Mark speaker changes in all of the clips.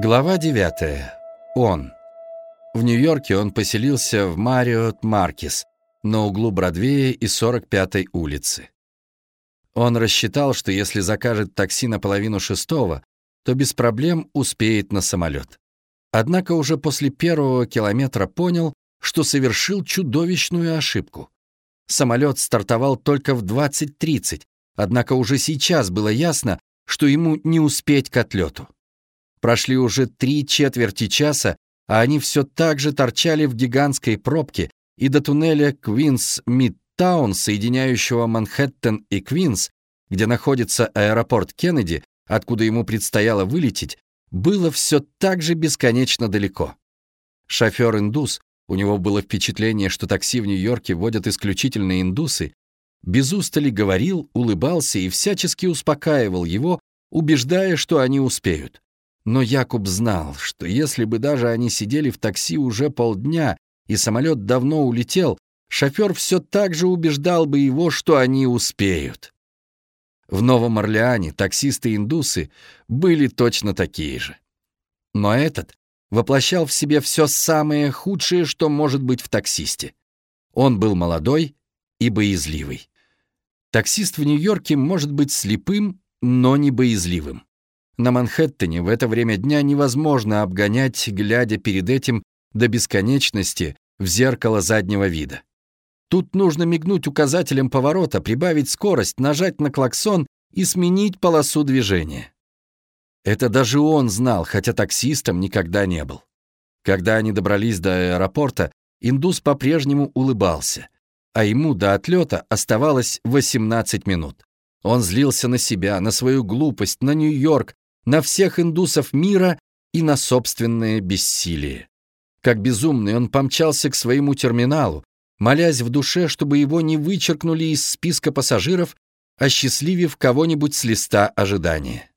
Speaker 1: Глава 9. Он. В Нью-Йорке он поселился в Мариот Маркис на углу Бродвея и 45-й улицы. Он рассчитал, что если закажет такси на половину шестого, то без проблем успеет на самолет. Однако уже после первого километра понял, что совершил чудовищную ошибку. Самолет стартовал только в 20.30, однако уже сейчас было ясно, что ему не успеть к отлету. Прошли уже три четверти часа, а они все так же торчали в гигантской пробке, и до туннеля Квинс-Мидтаун, соединяющего Манхэттен и Квинс, где находится аэропорт Кеннеди, откуда ему предстояло вылететь, было все так же бесконечно далеко. Шофер-индус, у него было впечатление, что такси в Нью-Йорке водят исключительно индусы, без устали говорил, улыбался и всячески успокаивал его, убеждая, что они успеют. Но Якуб знал, что если бы даже они сидели в такси уже полдня и самолет давно улетел, шофер все так же убеждал бы его, что они успеют. В Новом Орлеане таксисты-индусы были точно такие же. Но этот воплощал в себе все самое худшее, что может быть в таксисте. Он был молодой и боязливый. Таксист в Нью-Йорке может быть слепым, но не боязливым. На Манхэттене в это время дня невозможно обгонять, глядя перед этим до бесконечности в зеркало заднего вида. Тут нужно мигнуть указателем поворота, прибавить скорость, нажать на клаксон и сменить полосу движения. Это даже он знал, хотя таксистом никогда не был. Когда они добрались до аэропорта, индус по-прежнему улыбался, а ему до отлета оставалось 18 минут. Он злился на себя, на свою глупость, на Нью-Йорк, на всех индусов мира и на собственное бессилие. Как безумный он помчался к своему терминалу, молясь в душе, чтобы его не вычеркнули из списка пассажиров, осчастливив кого-нибудь с листа ожидания.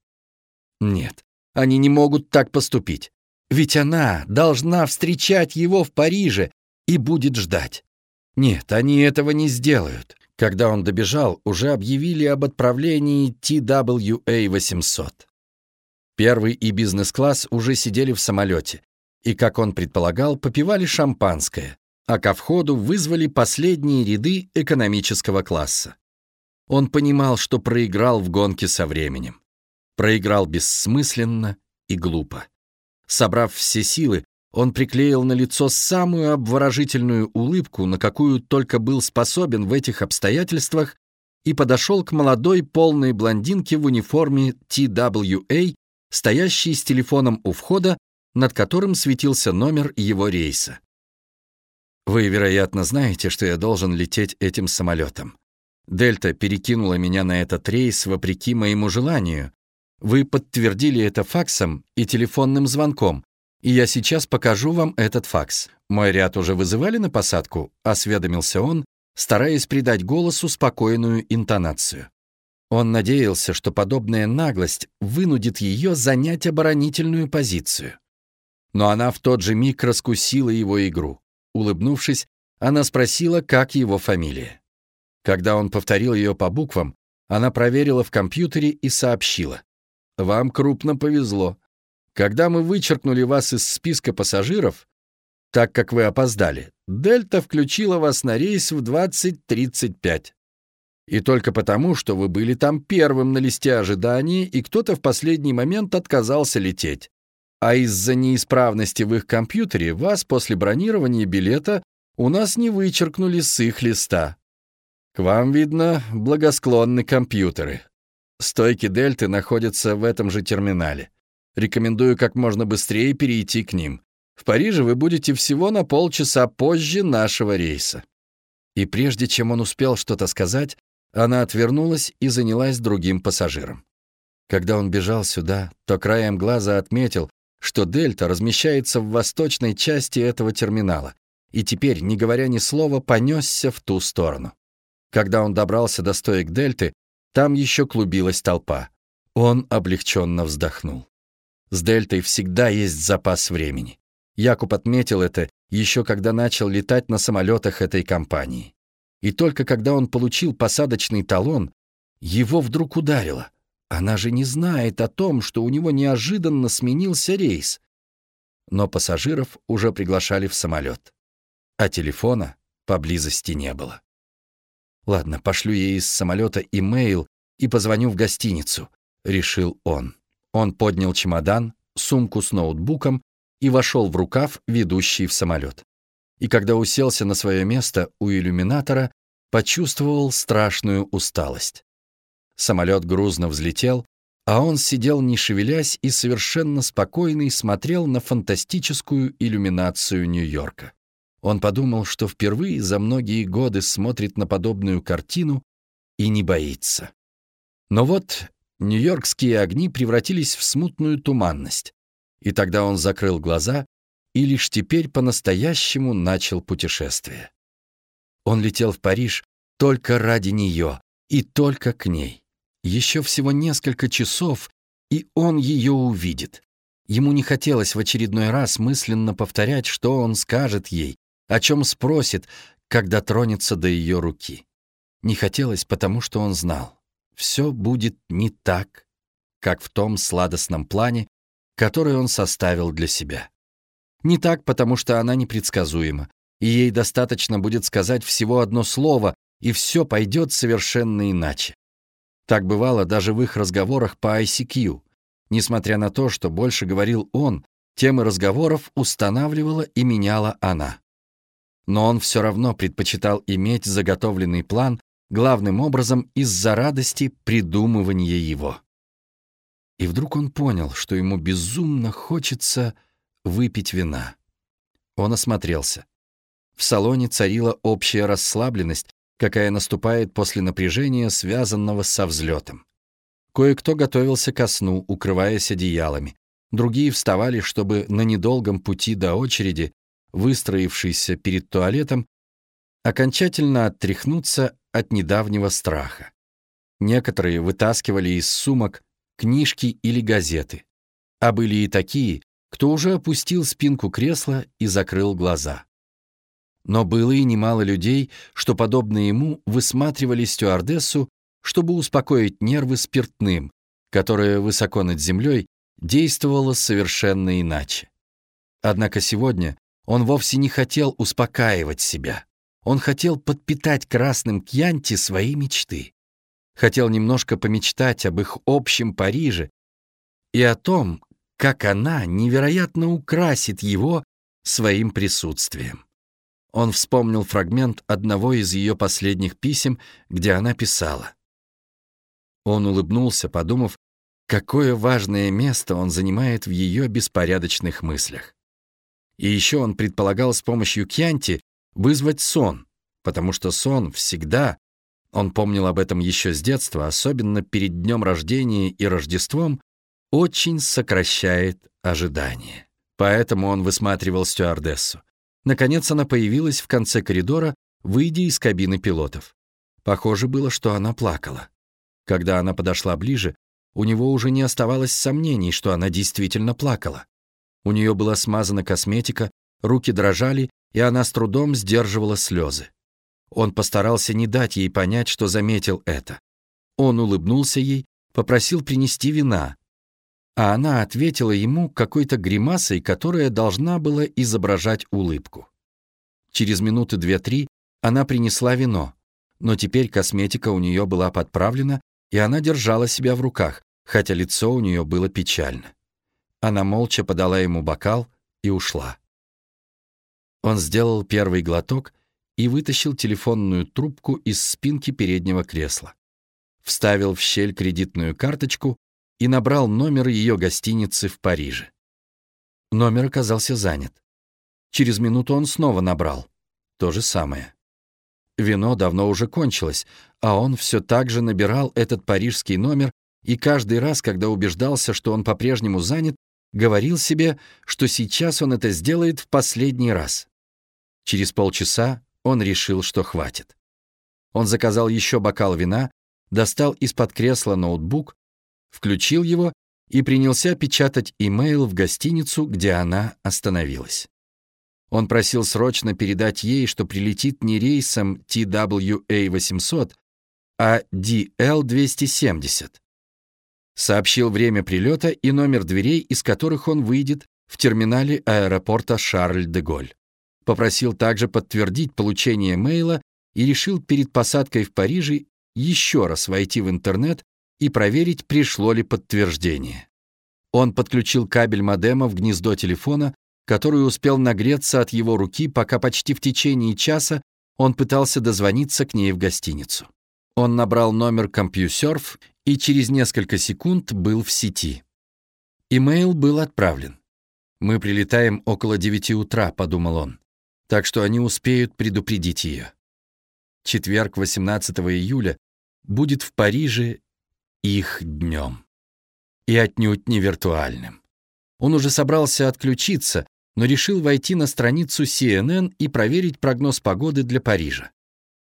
Speaker 1: Нет, они не могут так поступить. Ведь она должна встречать его в Париже и будет ждать. Нет, они этого не сделают. Когда он добежал, уже объявили об отправлении TWA-800. Первый и бизнес-класс уже сидели в самолете и, как он предполагал, попивали шампанское, а ко входу вызвали последние ряды экономического класса. Он понимал, что проиграл в гонке со временем. Проиграл бессмысленно и глупо. Собрав все силы, он приклеил на лицо самую обворожительную улыбку, на какую только был способен в этих обстоятельствах, и подошел к молодой полной блондинке в униформе TWA стоящий с телефоном у входа, над которым светился номер его рейса. «Вы, вероятно, знаете, что я должен лететь этим самолетом. Дельта перекинула меня на этот рейс вопреки моему желанию. Вы подтвердили это факсом и телефонным звонком, и я сейчас покажу вам этот факс. Мой ряд уже вызывали на посадку?» — осведомился он, стараясь придать голосу спокойную интонацию. Он надеялся, что подобная наглость вынудит ее занять оборонительную позицию. Но она в тот же миг раскусила его игру. Улыбнувшись, она спросила, как его фамилия. Когда он повторил ее по буквам, она проверила в компьютере и сообщила. «Вам крупно повезло. Когда мы вычеркнули вас из списка пассажиров, так как вы опоздали, Дельта включила вас на рейс в 20.35. И только потому, что вы были там первым на листе ожидания, и кто-то в последний момент отказался лететь. А из-за неисправности в их компьютере вас после бронирования билета у нас не вычеркнули с их листа. К вам, видно, благосклонны компьютеры. Стойки Дельты находятся в этом же терминале. Рекомендую как можно быстрее перейти к ним. В Париже вы будете всего на полчаса позже нашего рейса». И прежде чем он успел что-то сказать, она отвернулась и занялась другим пассажиром. Когда он бежал сюда, то краем глаза отметил, что «Дельта» размещается в восточной части этого терминала, и теперь, не говоря ни слова, понесся в ту сторону. Когда он добрался до стоек «Дельты», там еще клубилась толпа. Он облегченно вздохнул. С «Дельтой» всегда есть запас времени. Якуб отметил это еще когда начал летать на самолетах этой компании. И только когда он получил посадочный талон, его вдруг ударило. Она же не знает о том, что у него неожиданно сменился рейс. Но пассажиров уже приглашали в самолет, а телефона поблизости не было. «Ладно, пошлю ей из самолета имейл и позвоню в гостиницу», — решил он. Он поднял чемодан, сумку с ноутбуком и вошел в рукав, ведущий в самолет. И когда уселся на свое место у иллюминатора, почувствовал страшную усталость. Самолет грузно взлетел, а он сидел не шевелясь и совершенно спокойный смотрел на фантастическую иллюминацию Нью-Йорка. Он подумал, что впервые за многие годы смотрит на подобную картину и не боится. Но вот нью-йоркские огни превратились в смутную туманность, и тогда он закрыл глаза и лишь теперь по-настоящему начал путешествие. Он летел в Париж только ради нее и только к ней. Еще всего несколько часов, и он ее увидит. Ему не хотелось в очередной раз мысленно повторять, что он скажет ей, о чем спросит, когда тронется до ее руки. Не хотелось, потому что он знал. Все будет не так, как в том сладостном плане, который он составил для себя. Не так, потому что она непредсказуема, и ей достаточно будет сказать всего одно слово, и все пойдет совершенно иначе. Так бывало даже в их разговорах по ICQ. Несмотря на то, что больше говорил он, темы разговоров устанавливала и меняла она. Но он все равно предпочитал иметь заготовленный план главным образом из-за радости придумывания его. И вдруг он понял, что ему безумно хочется выпить вина. Он осмотрелся. В салоне царила общая расслабленность, какая наступает после напряжения, связанного со взлетом. Кое-кто готовился ко сну, укрываясь одеялами. Другие вставали, чтобы на недолгом пути до очереди, выстроившейся перед туалетом, окончательно оттряхнуться от недавнего страха. Некоторые вытаскивали из сумок книжки или газеты, а были и такие, кто уже опустил спинку кресла и закрыл глаза. Но было и немало людей, что, подобно ему, высматривали стюардессу, чтобы успокоить нервы спиртным, которое высоко над землей действовало совершенно иначе. Однако сегодня он вовсе не хотел успокаивать себя. Он хотел подпитать красным кьянти свои мечты. Хотел немножко помечтать об их общем Париже и о том, как она невероятно украсит его своим присутствием. Он вспомнил фрагмент одного из ее последних писем, где она писала. Он улыбнулся, подумав, какое важное место он занимает в ее беспорядочных мыслях. И еще он предполагал с помощью Кьянти вызвать сон, потому что сон всегда, он помнил об этом еще с детства, особенно перед днем рождения и Рождеством, очень сокращает ожидание. Поэтому он высматривал стюардессу. Наконец она появилась в конце коридора, выйдя из кабины пилотов. Похоже было, что она плакала. Когда она подошла ближе, у него уже не оставалось сомнений, что она действительно плакала. У нее была смазана косметика, руки дрожали, и она с трудом сдерживала слезы. Он постарался не дать ей понять, что заметил это. Он улыбнулся ей, попросил принести вина, а она ответила ему какой-то гримасой, которая должна была изображать улыбку. Через минуты две-три она принесла вино, но теперь косметика у нее была подправлена, и она держала себя в руках, хотя лицо у нее было печально. Она молча подала ему бокал и ушла. Он сделал первый глоток и вытащил телефонную трубку из спинки переднего кресла. Вставил в щель кредитную карточку и набрал номер ее гостиницы в Париже. Номер оказался занят. Через минуту он снова набрал. То же самое. Вино давно уже кончилось, а он все так же набирал этот парижский номер и каждый раз, когда убеждался, что он по-прежнему занят, говорил себе, что сейчас он это сделает в последний раз. Через полчаса он решил, что хватит. Он заказал еще бокал вина, достал из-под кресла ноутбук включил его и принялся печатать имейл в гостиницу, где она остановилась. Он просил срочно передать ей, что прилетит не рейсом TWA-800, а DL-270. Сообщил время прилета и номер дверей, из которых он выйдет в терминале аэропорта Шарль-де-Голь. Попросил также подтвердить получение мейла и решил перед посадкой в Париже еще раз войти в интернет и проверить, пришло ли подтверждение. Он подключил кабель модема в гнездо телефона, который успел нагреться от его руки, пока почти в течение часа он пытался дозвониться к ней в гостиницу. Он набрал номер CompuServe и через несколько секунд был в сети. Имейл был отправлен. «Мы прилетаем около девяти утра», — подумал он, «так что они успеют предупредить ее». Четверг, 18 июля, будет в Париже их днем. И отнюдь не виртуальным. Он уже собрался отключиться, но решил войти на страницу CNN и проверить прогноз погоды для Парижа.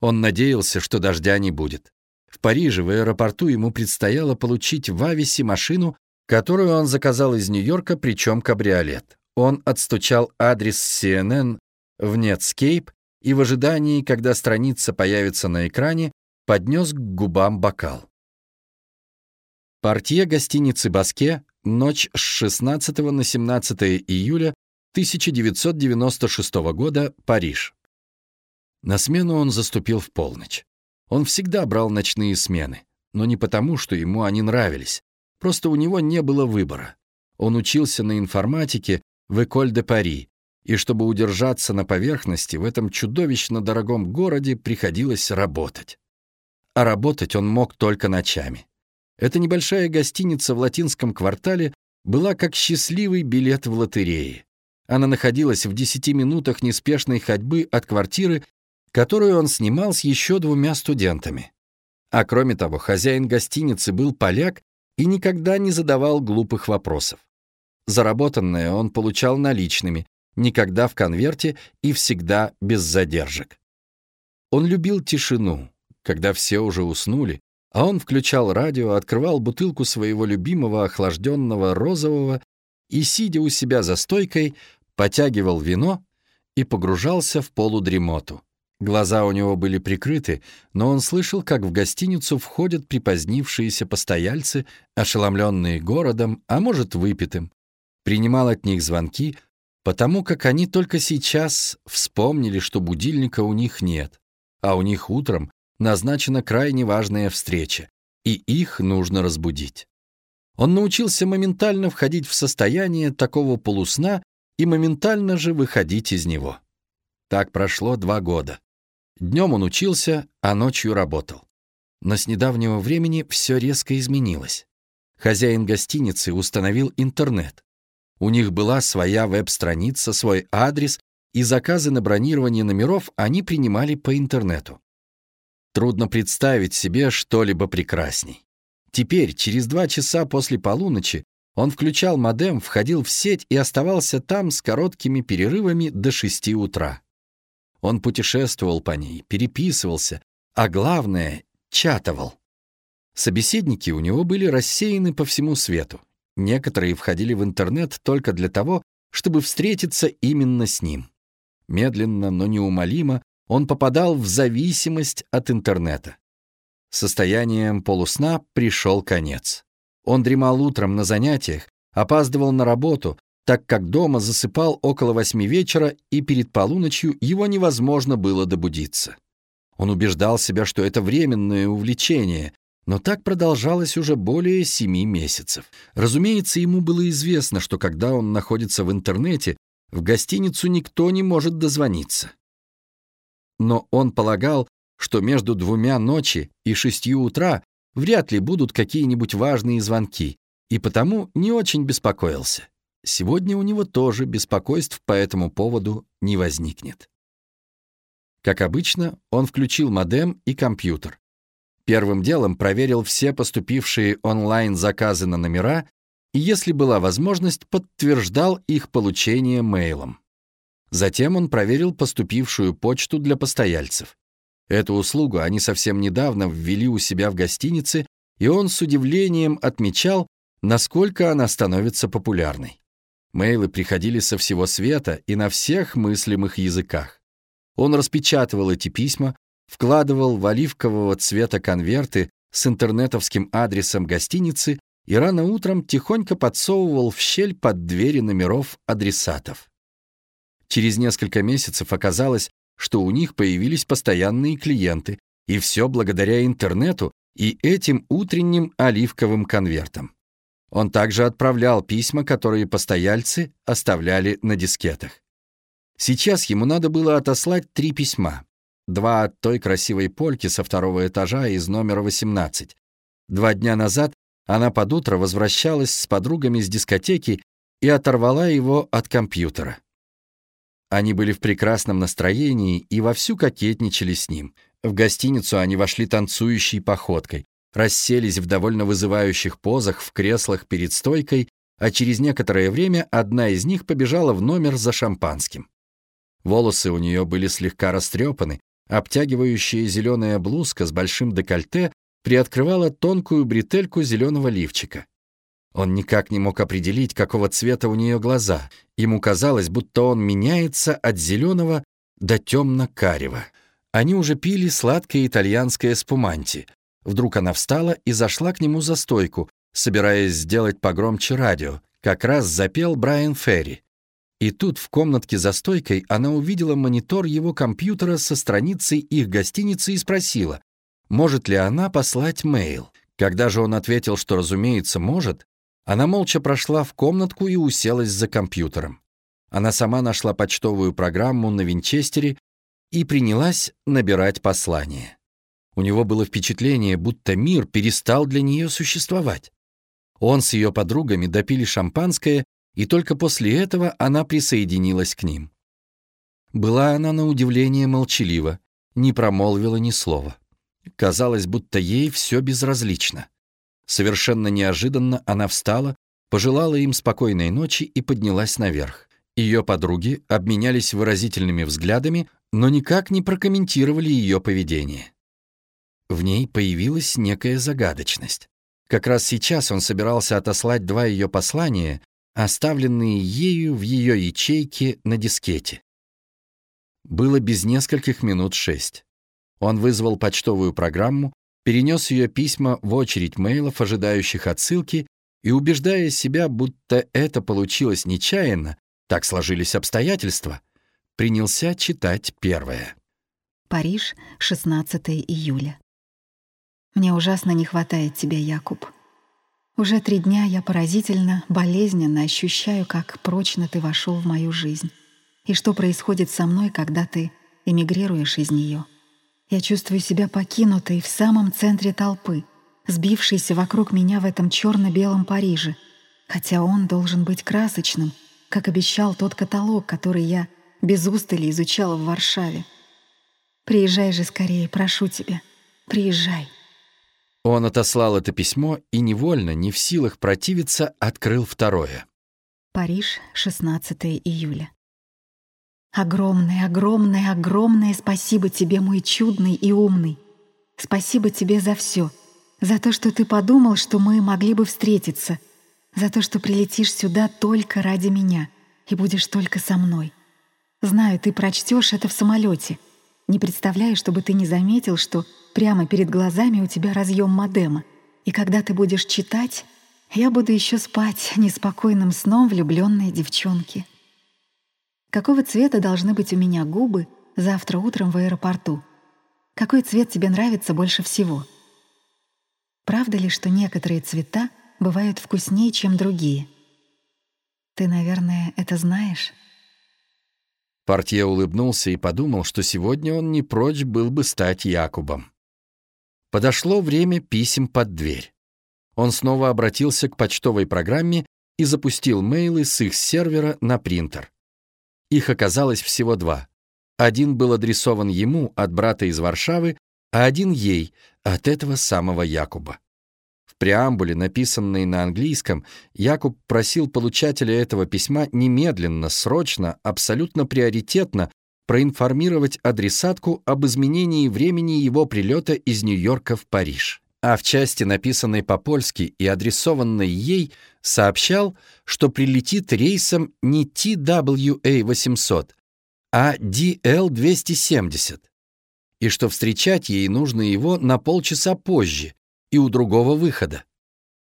Speaker 1: Он надеялся, что дождя не будет. В Париже, в аэропорту, ему предстояло получить в Ависе машину, которую он заказал из Нью-Йорка, причем кабриолет. Он отстучал адрес CNN в Netscape и в ожидании, когда страница появится на экране, поднес к губам бокал. Портье гостиницы «Баске», ночь с 16 на 17 июля 1996 года, Париж. На смену он заступил в полночь. Он всегда брал ночные смены, но не потому, что ему они нравились. Просто у него не было выбора. Он учился на информатике в Эколь де Пари, и чтобы удержаться на поверхности в этом чудовищно дорогом городе приходилось работать. А работать он мог только ночами. Эта небольшая гостиница в латинском квартале была как счастливый билет в лотерее. Она находилась в десяти минутах неспешной ходьбы от квартиры, которую он снимал с еще двумя студентами. А кроме того, хозяин гостиницы был поляк и никогда не задавал глупых вопросов. Заработанное он получал наличными, никогда в конверте и всегда без задержек. Он любил тишину, когда все уже уснули, а он включал радио, открывал бутылку своего любимого охлажденного розового и, сидя у себя за стойкой, потягивал вино и погружался в полудремоту. Глаза у него были прикрыты, но он слышал, как в гостиницу входят припозднившиеся постояльцы, ошеломленные городом, а может, выпитым. Принимал от них звонки, потому как они только сейчас вспомнили, что будильника у них нет, а у них утром назначена крайне важная встреча, и их нужно разбудить. Он научился моментально входить в состояние такого полусна и моментально же выходить из него. Так прошло два года. Днем он учился, а ночью работал. Но с недавнего времени все резко изменилось. Хозяин гостиницы установил интернет. У них была своя веб-страница, свой адрес, и заказы на бронирование номеров они принимали по интернету. Трудно представить себе что-либо прекрасней. Теперь, через два часа после полуночи, он включал модем, входил в сеть и оставался там с короткими перерывами до шести утра. Он путешествовал по ней, переписывался, а главное — чатовал. Собеседники у него были рассеяны по всему свету. Некоторые входили в интернет только для того, чтобы встретиться именно с ним. Медленно, но неумолимо он попадал в зависимость от интернета. Состоянием полусна пришел конец. Он дремал утром на занятиях, опаздывал на работу, так как дома засыпал около восьми вечера, и перед полуночью его невозможно было добудиться. Он убеждал себя, что это временное увлечение, но так продолжалось уже более семи месяцев. Разумеется, ему было известно, что когда он находится в интернете, в гостиницу никто не может дозвониться. Но он полагал, что между двумя ночи и шестью утра вряд ли будут какие-нибудь важные звонки, и потому не очень беспокоился. Сегодня у него тоже беспокойств по этому поводу не возникнет. Как обычно, он включил модем и компьютер. Первым делом проверил все поступившие онлайн-заказы на номера и, если была возможность, подтверждал их получение мейлом. Затем он проверил поступившую почту для постояльцев. Эту услугу они совсем недавно ввели у себя в гостинице, и он с удивлением отмечал, насколько она становится популярной. Мейлы приходили со всего света и на всех мыслимых языках. Он распечатывал эти письма, вкладывал в оливкового цвета конверты с интернетовским адресом гостиницы и рано утром тихонько подсовывал в щель под двери номеров адресатов. Через несколько месяцев оказалось, что у них появились постоянные клиенты, и все благодаря интернету и этим утренним оливковым конвертам. Он также отправлял письма, которые постояльцы оставляли на дискетах. Сейчас ему надо было отослать три письма. Два от той красивой польки со второго этажа из номера 18. Два дня назад она под утро возвращалась с подругами с дискотеки и оторвала его от компьютера. Они были в прекрасном настроении и вовсю кокетничали с ним. В гостиницу они вошли танцующей походкой, расселись в довольно вызывающих позах в креслах перед стойкой, а через некоторое время одна из них побежала в номер за шампанским. Волосы у нее были слегка растрепаны, обтягивающая зеленая блузка с большим декольте приоткрывала тонкую бретельку зеленого лифчика. Он никак не мог определить, какого цвета у нее глаза. Ему казалось, будто он меняется от зеленого до темно-карего. Они уже пили сладкое итальянское спуманти. Вдруг она встала и зашла к нему за стойку, собираясь сделать погромче радио. Как раз запел Брайан Ферри. И тут в комнатке за стойкой она увидела монитор его компьютера со страницей их гостиницы и спросила, может ли она послать мейл. Когда же он ответил, что, разумеется, может, она молча прошла в комнатку и уселась за компьютером. Она сама нашла почтовую программу на Винчестере и принялась набирать послание. У него было впечатление, будто мир перестал для нее существовать. Он с ее подругами допили шампанское, и только после этого она присоединилась к ним. Была она на удивление молчалива, не промолвила ни слова. Казалось, будто ей все безразлично. Совершенно неожиданно она встала, пожелала им спокойной ночи и поднялась наверх. Ее подруги обменялись выразительными взглядами, но никак не прокомментировали ее поведение. В ней появилась некая загадочность. Как раз сейчас он собирался отослать два ее послания, оставленные ею в ее ячейке на дискете. Было без нескольких минут шесть. Он вызвал почтовую программу, перенес ее письма в очередь мейлов, ожидающих отсылки, и, убеждая себя, будто это получилось нечаянно, так сложились обстоятельства, принялся читать первое.
Speaker 2: Париж, 16 июля. Мне ужасно не хватает тебя, Якуб. Уже три дня я поразительно, болезненно ощущаю, как прочно ты вошел в мою жизнь. И что происходит со мной, когда ты эмигрируешь из нее. Я чувствую себя покинутой в самом центре толпы, сбившейся вокруг меня в этом черно-белом Париже, хотя он должен быть красочным, как обещал тот каталог, который я без устали изучала в Варшаве. Приезжай же скорее, прошу тебя, приезжай.
Speaker 1: Он отослал это письмо и невольно, не в силах противиться, открыл второе.
Speaker 2: Париж, 16 июля. Огромное, огромное, огромное спасибо тебе, мой чудный и умный. Спасибо тебе за все. За то, что ты подумал, что мы могли бы встретиться. За то, что прилетишь сюда только ради меня и будешь только со мной. Знаю, ты прочтешь это в самолете. Не представляю, чтобы ты не заметил, что прямо перед глазами у тебя разъем модема. И когда ты будешь читать, я буду еще спать неспокойным сном влюбленной девчонки. Какого цвета должны быть у меня губы завтра утром в аэропорту? Какой цвет тебе нравится больше всего? Правда ли, что некоторые цвета бывают вкуснее, чем другие? Ты, наверное, это знаешь?
Speaker 1: Портье улыбнулся и подумал, что сегодня он не прочь был бы стать Якубом. Подошло время писем под дверь. Он снова обратился к почтовой программе и запустил мейлы с их сервера на принтер. Их оказалось всего два. Один был адресован ему от брата из Варшавы, а один ей, от этого самого Якуба. В преамбуле, написанной на английском, Якуб просил получателя этого письма немедленно, срочно, абсолютно приоритетно проинформировать адресатку об изменении времени его прилета из Нью-Йорка в Париж а в части, написанной по-польски и адресованной ей, сообщал, что прилетит рейсом не TWA-800, а DL-270, и что встречать ей нужно его на полчаса позже и у другого выхода.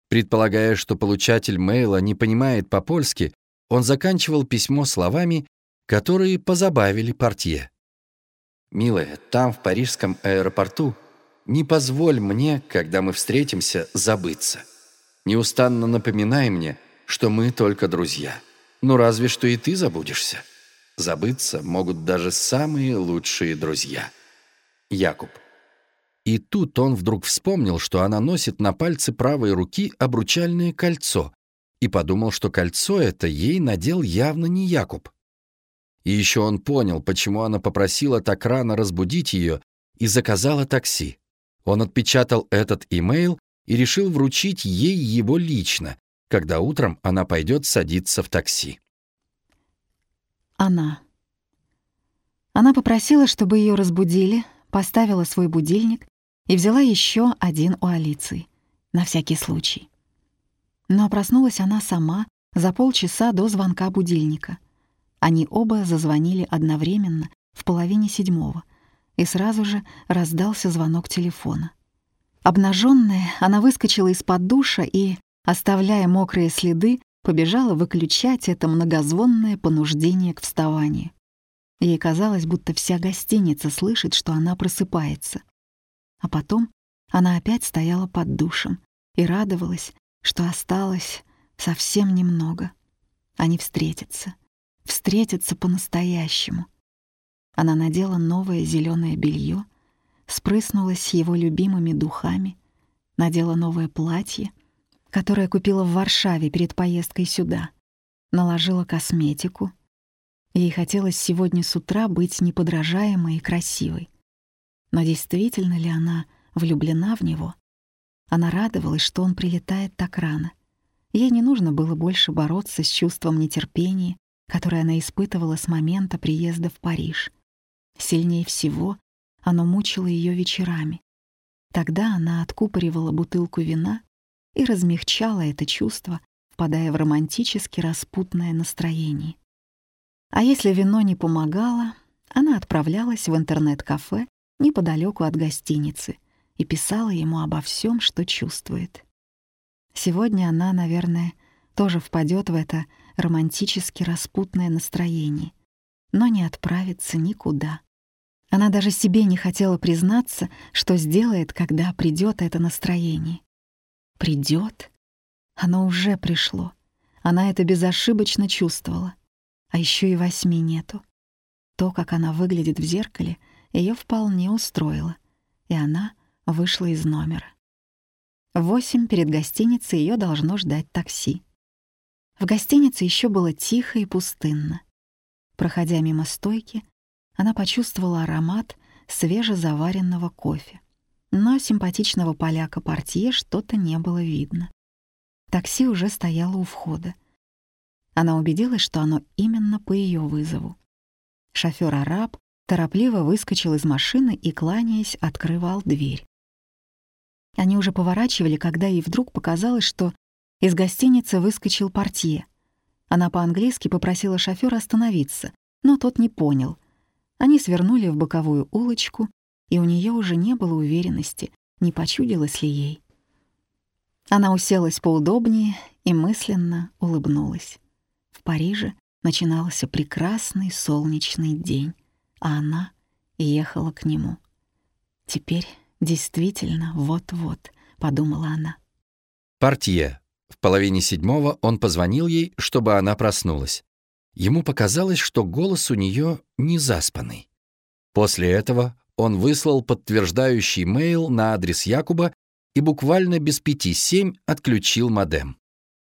Speaker 1: Предполагая, что получатель мейла не понимает по-польски, он заканчивал письмо словами, которые позабавили портье. «Милая, там, в парижском аэропорту, не позволь мне, когда мы встретимся, забыться. Неустанно напоминай мне, что мы только друзья. Ну разве что и ты забудешься. Забыться могут даже самые лучшие друзья». Якуб. И тут он вдруг вспомнил, что она носит на пальце правой руки обручальное кольцо, и подумал, что кольцо это ей надел явно не Якуб. И еще он понял, почему она попросила так рано разбудить ее и заказала такси. Он отпечатал этот имейл и решил вручить ей его лично, когда утром она пойдет садиться в такси.
Speaker 2: Она. Она попросила, чтобы ее разбудили, поставила свой будильник и взяла еще один у Алиции, на всякий случай. Но проснулась она сама за полчаса до звонка будильника. Они оба зазвонили одновременно в половине седьмого, и сразу же раздался звонок телефона. Обнаженная, она выскочила из-под душа и, оставляя мокрые следы, побежала выключать это многозвонное понуждение к вставанию. Ей казалось, будто вся гостиница слышит, что она просыпается. А потом она опять стояла под душем и радовалась, что осталось совсем немного. Они встретятся, встретятся по-настоящему. Она надела новое зеленое белье, спрыснулась его любимыми духами, надела новое платье, которое купила в Варшаве перед поездкой сюда, наложила косметику. Ей хотелось сегодня с утра быть неподражаемой и красивой. Но действительно ли она влюблена в него? Она радовалась, что он прилетает так рано. Ей не нужно было больше бороться с чувством нетерпения, которое она испытывала с момента приезда в Париж. Сильнее всего оно мучило ее вечерами. Тогда она откупоривала бутылку вина и размягчала это чувство, впадая в романтически распутное настроение. А если вино не помогало, она отправлялась в интернет-кафе неподалеку от гостиницы и писала ему обо всем, что чувствует. Сегодня она, наверное, тоже впадет в это романтически распутное настроение, но не отправится никуда. Она даже себе не хотела признаться, что сделает, когда придет это настроение. Придет? Оно уже пришло. Она это безошибочно чувствовала. А еще и восьми нету. То, как она выглядит в зеркале, ее вполне устроило, и она вышла из номера. Восемь перед гостиницей ее должно ждать такси. В гостинице еще было тихо и пустынно. Проходя мимо стойки, она почувствовала аромат свежезаваренного кофе. Но симпатичного поляка-портье что-то не было видно. Такси уже стояло у входа. Она убедилась, что оно именно по ее вызову. Шофёр-араб торопливо выскочил из машины и, кланяясь, открывал дверь. Они уже поворачивали, когда ей вдруг показалось, что из гостиницы выскочил портье. Она по-английски попросила шофёра остановиться, но тот не понял. Они свернули в боковую улочку, и у нее уже не было уверенности, не почудилось ли ей. Она уселась поудобнее и мысленно улыбнулась. В Париже начинался прекрасный солнечный день а она ехала к нему. «Теперь действительно вот-вот», — подумала она.
Speaker 1: Портье. В половине седьмого он позвонил ей, чтобы она проснулась. Ему показалось, что голос у нее не заспанный. После этого он выслал подтверждающий мейл на адрес Якуба и буквально без пяти семь отключил модем.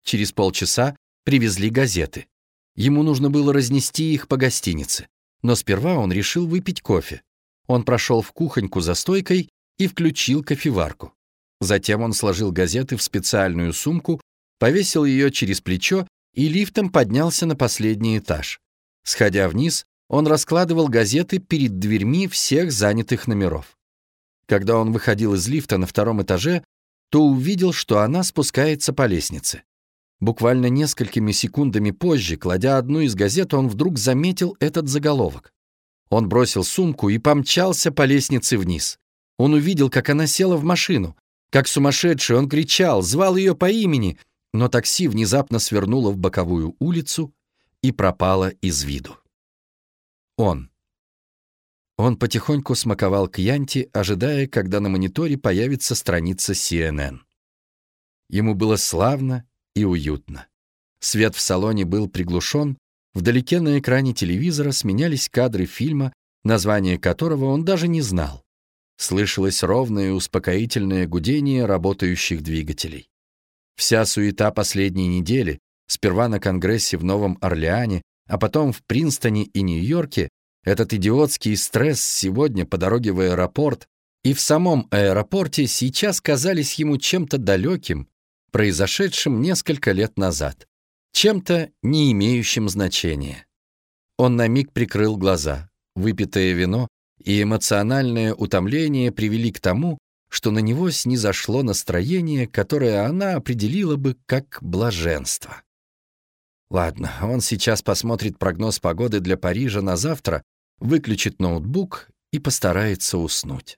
Speaker 1: Через полчаса привезли газеты. Ему нужно было разнести их по гостинице. Но сперва он решил выпить кофе. Он прошел в кухоньку за стойкой и включил кофеварку. Затем он сложил газеты в специальную сумку, повесил ее через плечо и лифтом поднялся на последний этаж. Сходя вниз, он раскладывал газеты перед дверьми всех занятых номеров. Когда он выходил из лифта на втором этаже, то увидел, что она спускается по лестнице. Буквально несколькими секундами позже, кладя одну из газет, он вдруг заметил этот заголовок. Он бросил сумку и помчался по лестнице вниз. Он увидел, как она села в машину. Как сумасшедший он кричал, звал ее по имени, но такси внезапно свернуло в боковую улицу и пропало из виду. Он. Он потихоньку смаковал кьянти, ожидая, когда на мониторе появится страница CNN. Ему было славно и уютно. Свет в салоне был приглушен, вдалеке на экране телевизора сменялись кадры фильма, название которого он даже не знал. Слышалось ровное успокоительное гудение работающих двигателей. Вся суета последней недели, сперва на Конгрессе в Новом Орлеане, а потом в Принстоне и Нью-Йорке, этот идиотский стресс сегодня по дороге в аэропорт и в самом аэропорте сейчас казались ему чем-то далеким, произошедшим несколько лет назад, чем-то не имеющим значения. Он на миг прикрыл глаза. Выпитое вино и эмоциональное утомление привели к тому, что на него снизошло настроение, которое она определила бы как блаженство. Ладно, он сейчас посмотрит прогноз погоды для Парижа на завтра, выключит ноутбук и постарается уснуть.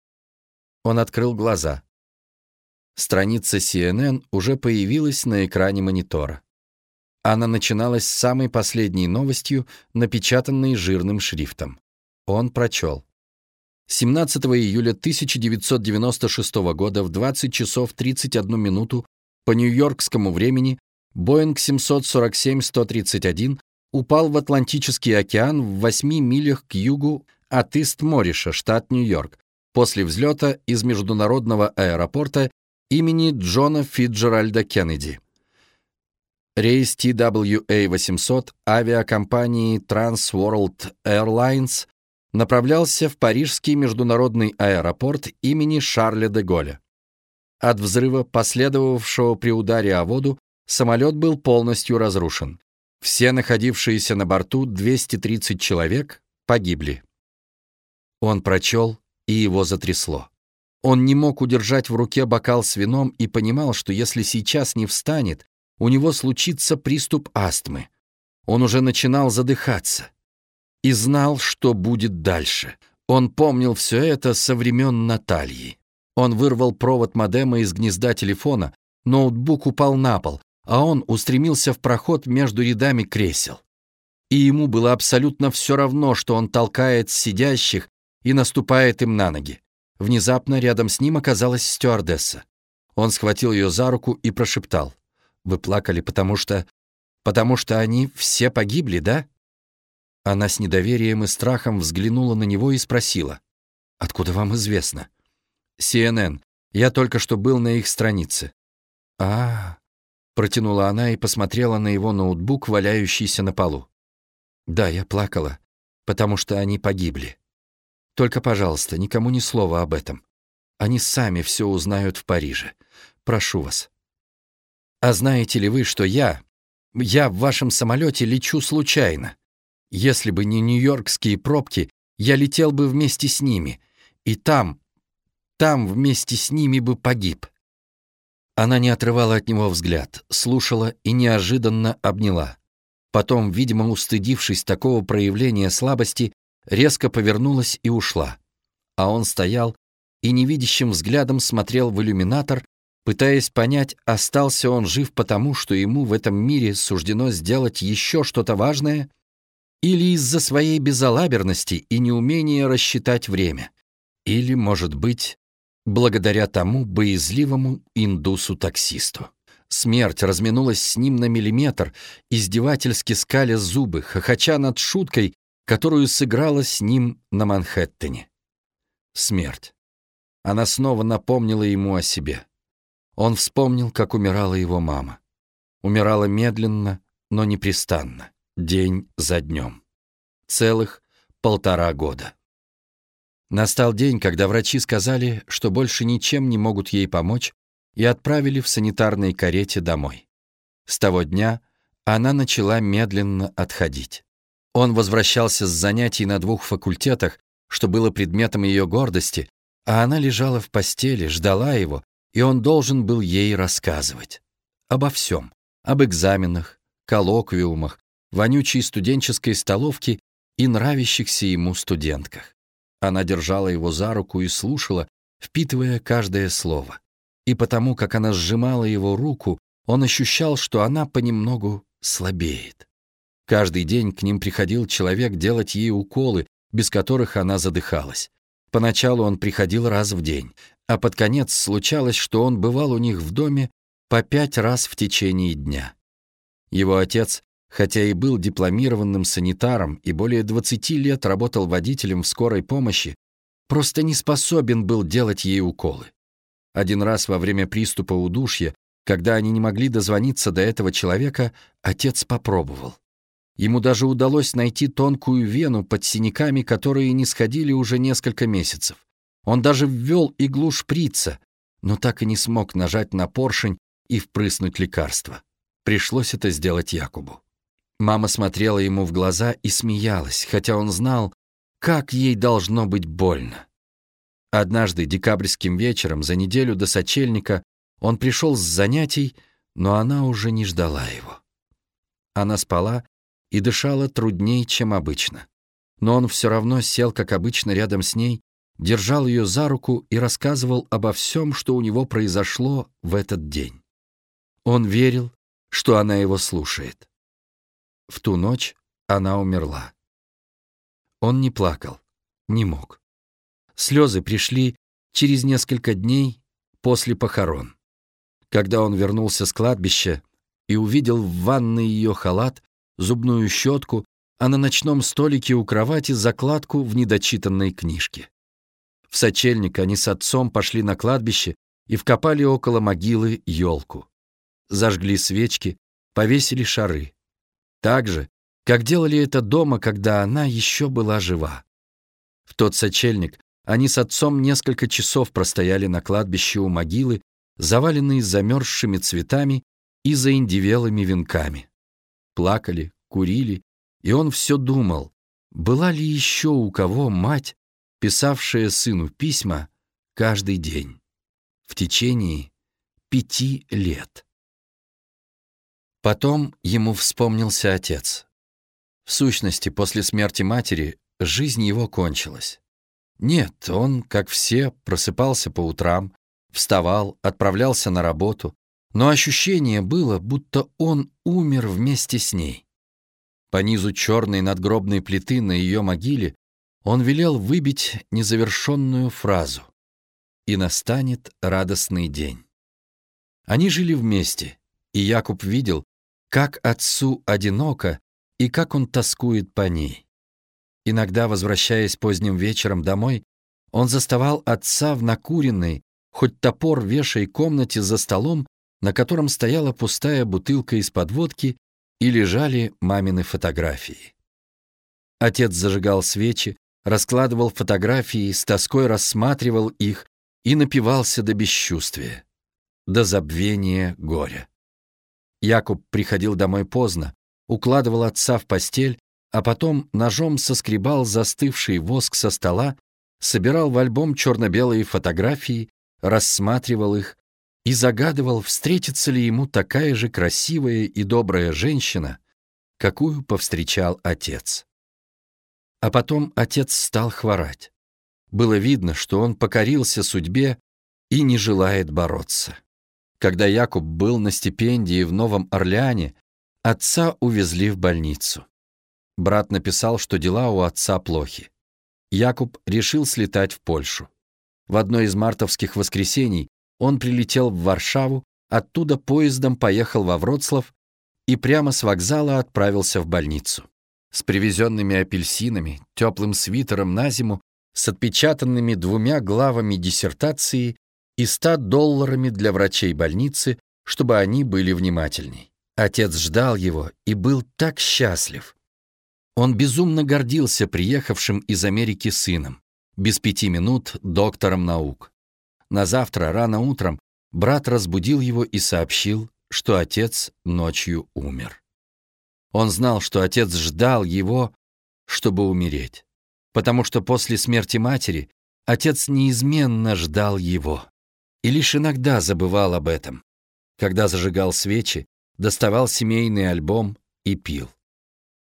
Speaker 1: Он открыл глаза. Страница CNN уже появилась на экране монитора. Она начиналась с самой последней новостью, напечатанной жирным шрифтом. Он прочел. 17 июля 1996 года в 20 часов 31 минуту по нью-йоркскому времени Боинг 747-131 упал в Атлантический океан в 8 милях к югу от Ист-Мориша, штат Нью-Йорк, после взлета из международного аэропорта имени Джона Фитджеральда Кеннеди. Рейс TWA-800 авиакомпании Trans World Airlines направлялся в Парижский международный аэропорт имени Шарля де Голля. От взрыва, последовавшего при ударе о воду, самолет был полностью разрушен. Все находившиеся на борту 230 человек погибли. Он прочел, и его затрясло. Он не мог удержать в руке бокал с вином и понимал, что если сейчас не встанет, у него случится приступ астмы. Он уже начинал задыхаться. И знал, что будет дальше. Он помнил все это со времен Натальи. Он вырвал провод модема из гнезда телефона, ноутбук упал на пол, а он устремился в проход между рядами кресел. И ему было абсолютно все равно, что он толкает сидящих и наступает им на ноги. Внезапно рядом с ним оказалась стюардесса. Он схватил ее за руку и прошептал. «Вы плакали, потому что... потому что они все погибли, да?» Она с недоверием и страхом взглянула на него и спросила. «Откуда вам известно?» «CNN. Я только что был на их странице». «А, Протянула она и посмотрела на его ноутбук, валяющийся на полу. «Да, я плакала, потому что они погибли. Только, пожалуйста, никому ни слова об этом. Они сами все узнают в Париже. Прошу вас». «А знаете ли вы, что я... Я в вашем самолете лечу случайно? Если бы не нью-йоркские пробки, я летел бы вместе с ними. И там... Там вместе с ними бы погиб. Она не отрывала от него взгляд, слушала и неожиданно обняла. Потом, видимо, устыдившись такого проявления слабости, резко повернулась и ушла. А он стоял и невидящим взглядом смотрел в иллюминатор, пытаясь понять, остался он жив потому, что ему в этом мире суждено сделать еще что-то важное, или из-за своей безалаберности и неумения рассчитать время, или, может быть, благодаря тому боязливому индусу-таксисту. Смерть разминулась с ним на миллиметр, издевательски скаля зубы, хохоча над шуткой, которую сыграла с ним на Манхэттене. Смерть. Она снова напомнила ему о себе. Он вспомнил, как умирала его мама. Умирала медленно, но непрестанно, день за днем. Целых полтора года. Настал день, когда врачи сказали, что больше ничем не могут ей помочь, и отправили в санитарной карете домой. С того дня она начала медленно отходить. Он возвращался с занятий на двух факультетах, что было предметом ее гордости, а она лежала в постели, ждала его, и он должен был ей рассказывать. Обо всем. Об экзаменах, коллоквиумах, вонючей студенческой столовке и нравящихся ему студентках. Она держала его за руку и слушала, впитывая каждое слово. и потому, как она сжимала его руку, он ощущал, что она понемногу слабеет. Каждый день к ним приходил человек делать ей уколы, без которых она задыхалась. Поначалу он приходил раз в день, а под конец случалось, что он бывал у них в доме по пять раз в течение дня. Его отец, хотя и был дипломированным санитаром и более 20 лет работал водителем в скорой помощи, просто не способен был делать ей уколы. Один раз во время приступа удушья, когда они не могли дозвониться до этого человека, отец попробовал. Ему даже удалось найти тонкую вену под синяками, которые не сходили уже несколько месяцев. Он даже ввел иглу шприца, но так и не смог нажать на поршень и впрыснуть лекарство. Пришлось это сделать Якубу. Мама смотрела ему в глаза и смеялась, хотя он знал, как ей должно быть больно. Однажды декабрьским вечером за неделю до сочельника он пришел с занятий, но она уже не ждала его. Она спала и дышала труднее, чем обычно. Но он все равно сел, как обычно, рядом с ней, держал ее за руку и рассказывал обо всем, что у него произошло в этот день. Он верил, что она его слушает. В ту ночь она умерла. Он не плакал, не мог. Слезы пришли через несколько дней после похорон. Когда он вернулся с кладбища и увидел в ванной ее халат, зубную щетку, а на ночном столике у кровати закладку в недочитанной книжке. В сочельник они с отцом пошли на кладбище и вкопали около могилы елку. Зажгли свечки, повесили шары. Так же, как делали это дома, когда она еще была жива. В тот сочельник они с отцом несколько часов простояли на кладбище у могилы, заваленные замерзшими цветами и заиндивелыми венками. Плакали, курили, и он все думал, была ли еще у кого мать, писавшая сыну письма каждый день в течение пяти лет. Потом ему вспомнился отец. В сущности, после смерти матери жизнь его кончилась. Нет, он, как все, просыпался по утрам, вставал, отправлялся на работу, но ощущение было, будто он умер вместе с ней. По низу черной надгробной плиты на ее могиле он велел выбить незавершенную фразу «И настанет радостный день». Они жили вместе, и Якуб видел, как отцу одиноко и как он тоскует по ней. Иногда, возвращаясь поздним вечером домой, он заставал отца в накуренной, хоть топор вешай комнате за столом, на котором стояла пустая бутылка из-под водки и лежали мамины фотографии. Отец зажигал свечи, раскладывал фотографии, с тоской рассматривал их и напивался до бесчувствия, до забвения горя. Якуб приходил домой поздно, укладывал отца в постель, а потом ножом соскребал застывший воск со стола, собирал в альбом черно-белые фотографии, рассматривал их и загадывал, встретится ли ему такая же красивая и добрая женщина, какую повстречал отец. А потом отец стал хворать. Было видно, что он покорился судьбе и не желает бороться. Когда Якуб был на стипендии в Новом Орлеане, отца увезли в больницу. Брат написал, что дела у отца плохи. Якуб решил слетать в Польшу. В одно из мартовских воскресений он прилетел в Варшаву, оттуда поездом поехал во Вроцлав и прямо с вокзала отправился в больницу. С привезенными апельсинами, теплым свитером на зиму, с отпечатанными двумя главами диссертации и ста долларами для врачей больницы, чтобы они были внимательней. Отец ждал его и был так счастлив. Он безумно гордился приехавшим из Америки сыном, без пяти минут доктором наук. На завтра, рано утром, брат разбудил его и сообщил, что отец ночью умер. Он знал, что отец ждал его, чтобы умереть, потому что после смерти матери отец неизменно ждал его и лишь иногда забывал об этом, когда зажигал свечи, доставал семейный альбом и пил.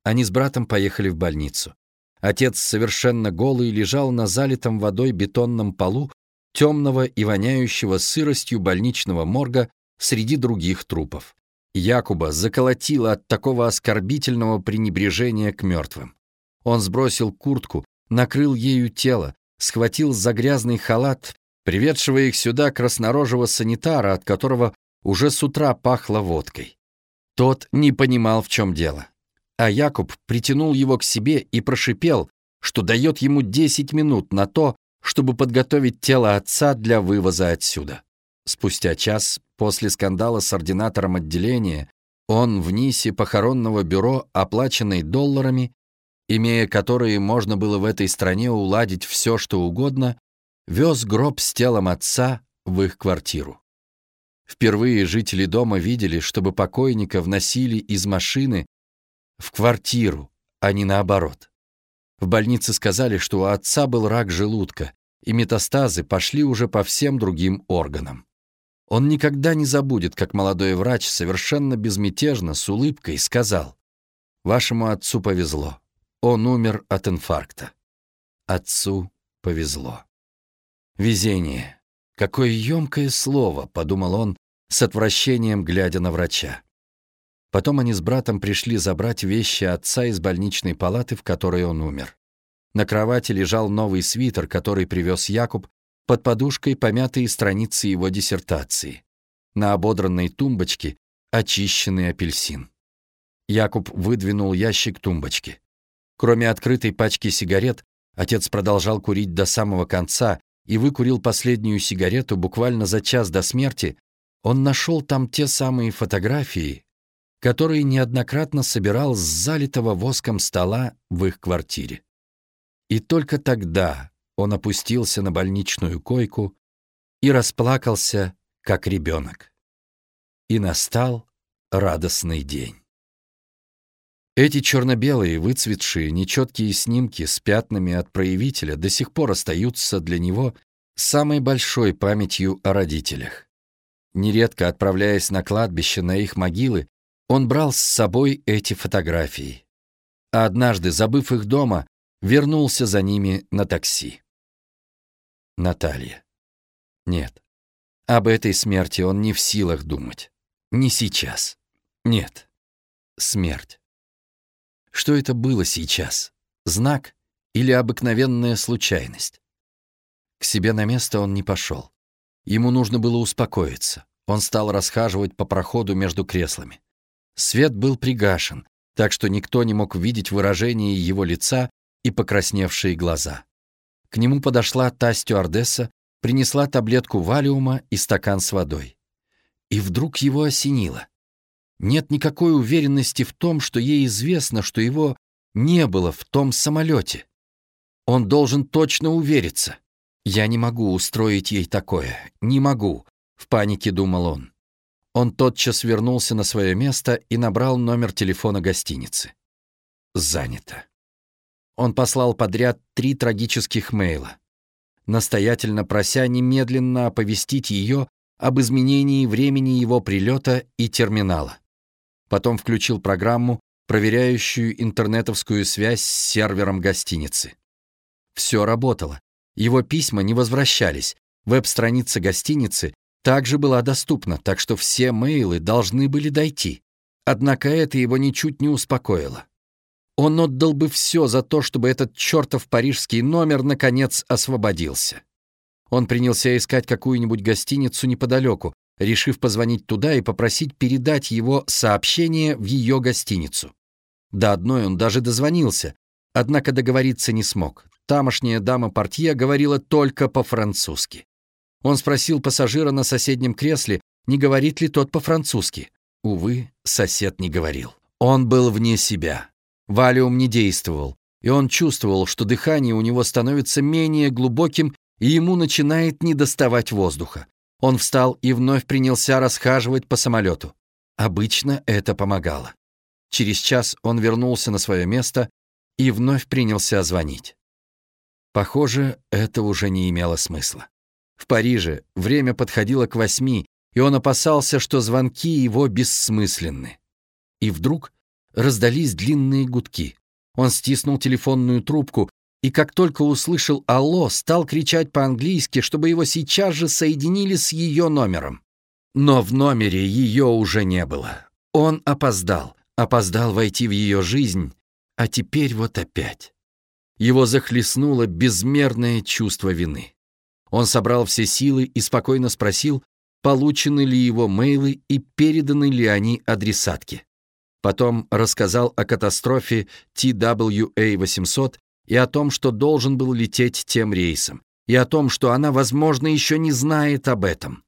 Speaker 1: Они с братом поехали в больницу. Отец совершенно голый лежал на залитом водой бетонном полу темного и воняющего сыростью больничного морга среди других трупов. Якуба заколотило от такого оскорбительного пренебрежения к мертвым. Он сбросил куртку, накрыл ею тело, схватил за грязный халат, приведшего их сюда краснорожего санитара, от которого уже с утра пахло водкой. Тот не понимал, в чем дело. А Якуб притянул его к себе и прошипел, что дает ему 10 минут на то, чтобы подготовить тело отца для вывоза отсюда. Спустя час после скандала с ординатором отделения он в нисе похоронного бюро, оплаченный долларами, имея которые можно было в этой стране уладить все, что угодно, вез гроб с телом отца в их квартиру. Впервые жители дома видели, чтобы покойника вносили из машины в квартиру, а не наоборот. В больнице сказали, что у отца был рак желудка, и метастазы пошли уже по всем другим органам. Он никогда не забудет, как молодой врач совершенно безмятежно, с улыбкой сказал, «Вашему отцу повезло. Он умер от инфаркта». Отцу повезло. Везение. Какое емкое слово, подумал он, с отвращением глядя на врача. Потом они с братом пришли забрать вещи отца из больничной палаты, в которой он умер. На кровати лежал новый свитер, который привез Якуб, под подушкой помятые страницы его диссертации. На ободранной тумбочке очищенный апельсин. Якуб выдвинул ящик тумбочки. Кроме открытой пачки сигарет, отец продолжал курить до самого конца и выкурил последнюю сигарету буквально за час до смерти, он нашел там те самые фотографии, который неоднократно собирал с залитого воском стола в их квартире. И только тогда он опустился на больничную койку и расплакался, как ребенок. И настал радостный день. Эти черно-белые, выцветшие, нечеткие снимки с пятнами от проявителя до сих пор остаются для него самой большой памятью о родителях. Нередко отправляясь на кладбище на их могилы, он брал с собой эти фотографии. А однажды, забыв их дома, вернулся за ними на такси. Наталья. Нет. Об этой смерти он не в силах думать. Не сейчас. Нет. Смерть. Что это было сейчас? Знак или обыкновенная случайность? К себе на место он не пошел. Ему нужно было успокоиться. Он стал расхаживать по проходу между креслами. Свет был пригашен, так что никто не мог видеть выражение его лица и покрасневшие глаза. К нему подошла та стюардесса, принесла таблетку валиума и стакан с водой. И вдруг его осенило. Нет никакой уверенности в том, что ей известно, что его не было в том самолете. Он должен точно увериться. «Я не могу устроить ей такое. Не могу», — в панике думал он. Он тотчас вернулся на свое место и набрал номер телефона гостиницы. Занято. Он послал подряд три трагических мейла, настоятельно прося немедленно оповестить ее об изменении времени его прилета и терминала. Потом включил программу, проверяющую интернетовскую связь с сервером гостиницы. Все работало. Его письма не возвращались. Веб-страница гостиницы также была доступна, так что все мейлы должны были дойти. Однако это его ничуть не успокоило. Он отдал бы все за то, чтобы этот чертов парижский номер наконец освободился. Он принялся искать какую-нибудь гостиницу неподалеку, решив позвонить туда и попросить передать его сообщение в ее гостиницу. До одной он даже дозвонился, однако договориться не смог. Тамошняя дама-портье говорила только по-французски. Он спросил пассажира на соседнем кресле, не говорит ли тот по-французски. Увы, сосед не говорил. Он был вне себя. Валиум не действовал, и он чувствовал, что дыхание у него становится менее глубоким, и ему начинает недоставать воздуха. Он встал и вновь принялся расхаживать по самолету. Обычно это помогало. Через час он вернулся на свое место и вновь принялся звонить. Похоже, это уже не имело смысла. В Париже время подходило к восьми, и он опасался, что звонки его бессмысленны. И вдруг раздались длинные гудки. Он стиснул телефонную трубку, и как только услышал «Алло», стал кричать по-английски, чтобы его сейчас же соединили с ее номером. Но в номере ее уже не было. Он опоздал, опоздал войти в ее жизнь, а теперь вот опять. Его захлестнуло безмерное чувство вины. Он собрал все силы и спокойно спросил, получены ли его мейлы и переданы ли они адресатке. Потом рассказал о катастрофе TWA-800 и о том, что должен был лететь тем рейсом, и о том, что она, возможно, еще не знает об этом.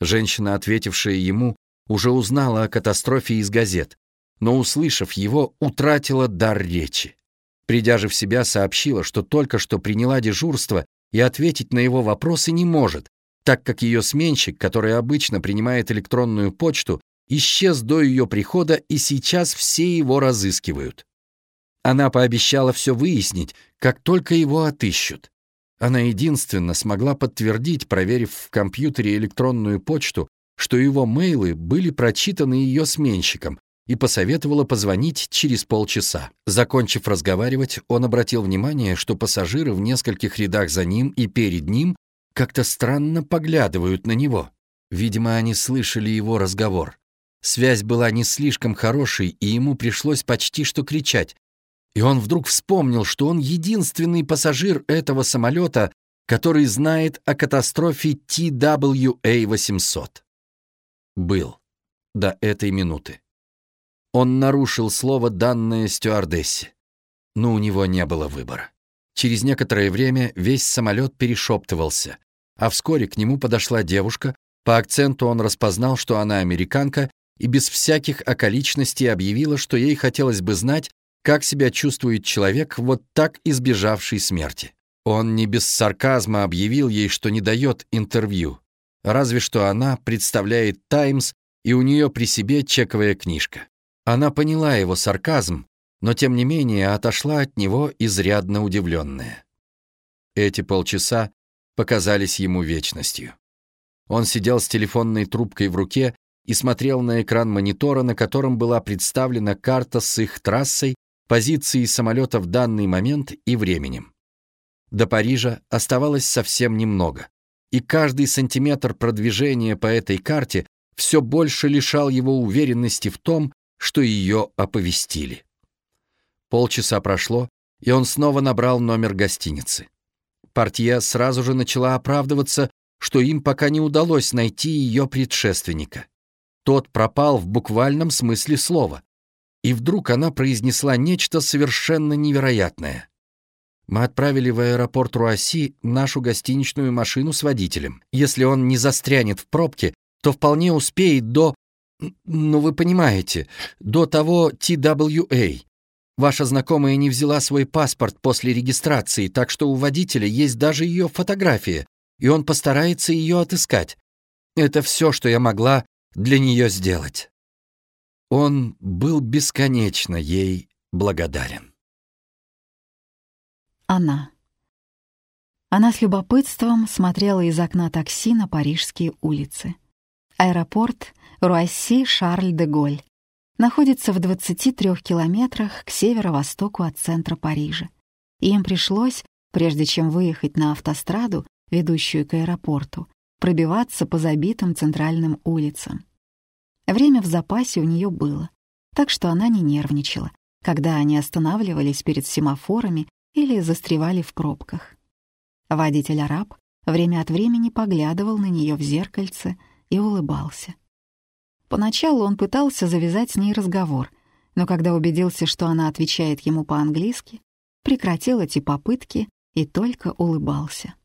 Speaker 1: Женщина, ответившая ему, уже узнала о катастрофе из газет, но, услышав его, утратила дар речи. Придя же в себя, сообщила, что только что приняла дежурство и ответить на его вопросы не может, так как ее сменщик, который обычно принимает электронную почту, исчез до ее прихода и сейчас все его разыскивают. Она пообещала все выяснить, как только его отыщут. Она единственно смогла подтвердить, проверив в компьютере электронную почту, что его мейлы были прочитаны ее сменщиком, и посоветовала позвонить через полчаса. Закончив разговаривать, он обратил внимание, что пассажиры в нескольких рядах за ним и перед ним как-то странно поглядывают на него. Видимо, они слышали его разговор. Связь была не слишком хорошей, и ему пришлось почти что кричать. И он вдруг вспомнил, что он единственный пассажир этого самолета, который знает о катастрофе TWA-800. Был. До этой минуты. Он нарушил слово, данное стюардессе. Но у него не было выбора. Через некоторое время весь самолет перешептывался, а вскоре к нему подошла девушка, по акценту он распознал, что она американка, и без всяких околичностей объявила, что ей хотелось бы знать, как себя чувствует человек, вот так избежавший смерти. Он не без сарказма объявил ей, что не дает интервью, разве что она представляет «Таймс», и у нее при себе чековая книжка. Она поняла его сарказм, но тем не менее отошла от него изрядно удивленная. Эти полчаса показались ему вечностью. Он сидел с телефонной трубкой в руке и смотрел на экран монитора, на котором была представлена карта с их трассой, позицией самолета в данный момент и временем. До Парижа оставалось совсем немного, и каждый сантиметр продвижения по этой карте все больше лишал его уверенности в том, что ее оповестили. Полчаса прошло, и он снова набрал номер гостиницы. Портье сразу же начала оправдываться, что им пока не удалось найти ее предшественника. Тот пропал в буквальном смысле слова. И вдруг она произнесла нечто совершенно невероятное. Мы отправили в аэропорт Руасси нашу гостиничную машину с водителем. Если он не застрянет в пробке, то вполне успеет до... Ну, вы понимаете, до того TWA. Ваша знакомая не взяла свой паспорт после регистрации, так что у водителя есть даже ее фотография, и он постарается ее отыскать. Это все, что я могла для нее сделать. Он был бесконечно ей благодарен.
Speaker 2: Она. Она с любопытством смотрела из окна такси на парижские улицы. Аэропорт Руасси-Шарль-де-Голь находится в 23 километрах к северо-востоку от центра Парижа. Им пришлось, прежде чем выехать на автостраду, ведущую к аэропорту, пробиваться по забитым центральным улицам. Время в запасе у нее было, так что она не нервничала, когда они останавливались перед семафорами или застревали в пробках. Водитель-араб время от времени поглядывал на нее в зеркальце и улыбался. Поначалу он пытался завязать с ней разговор, но когда убедился, что она отвечает ему по-английски, прекратил эти попытки и только улыбался.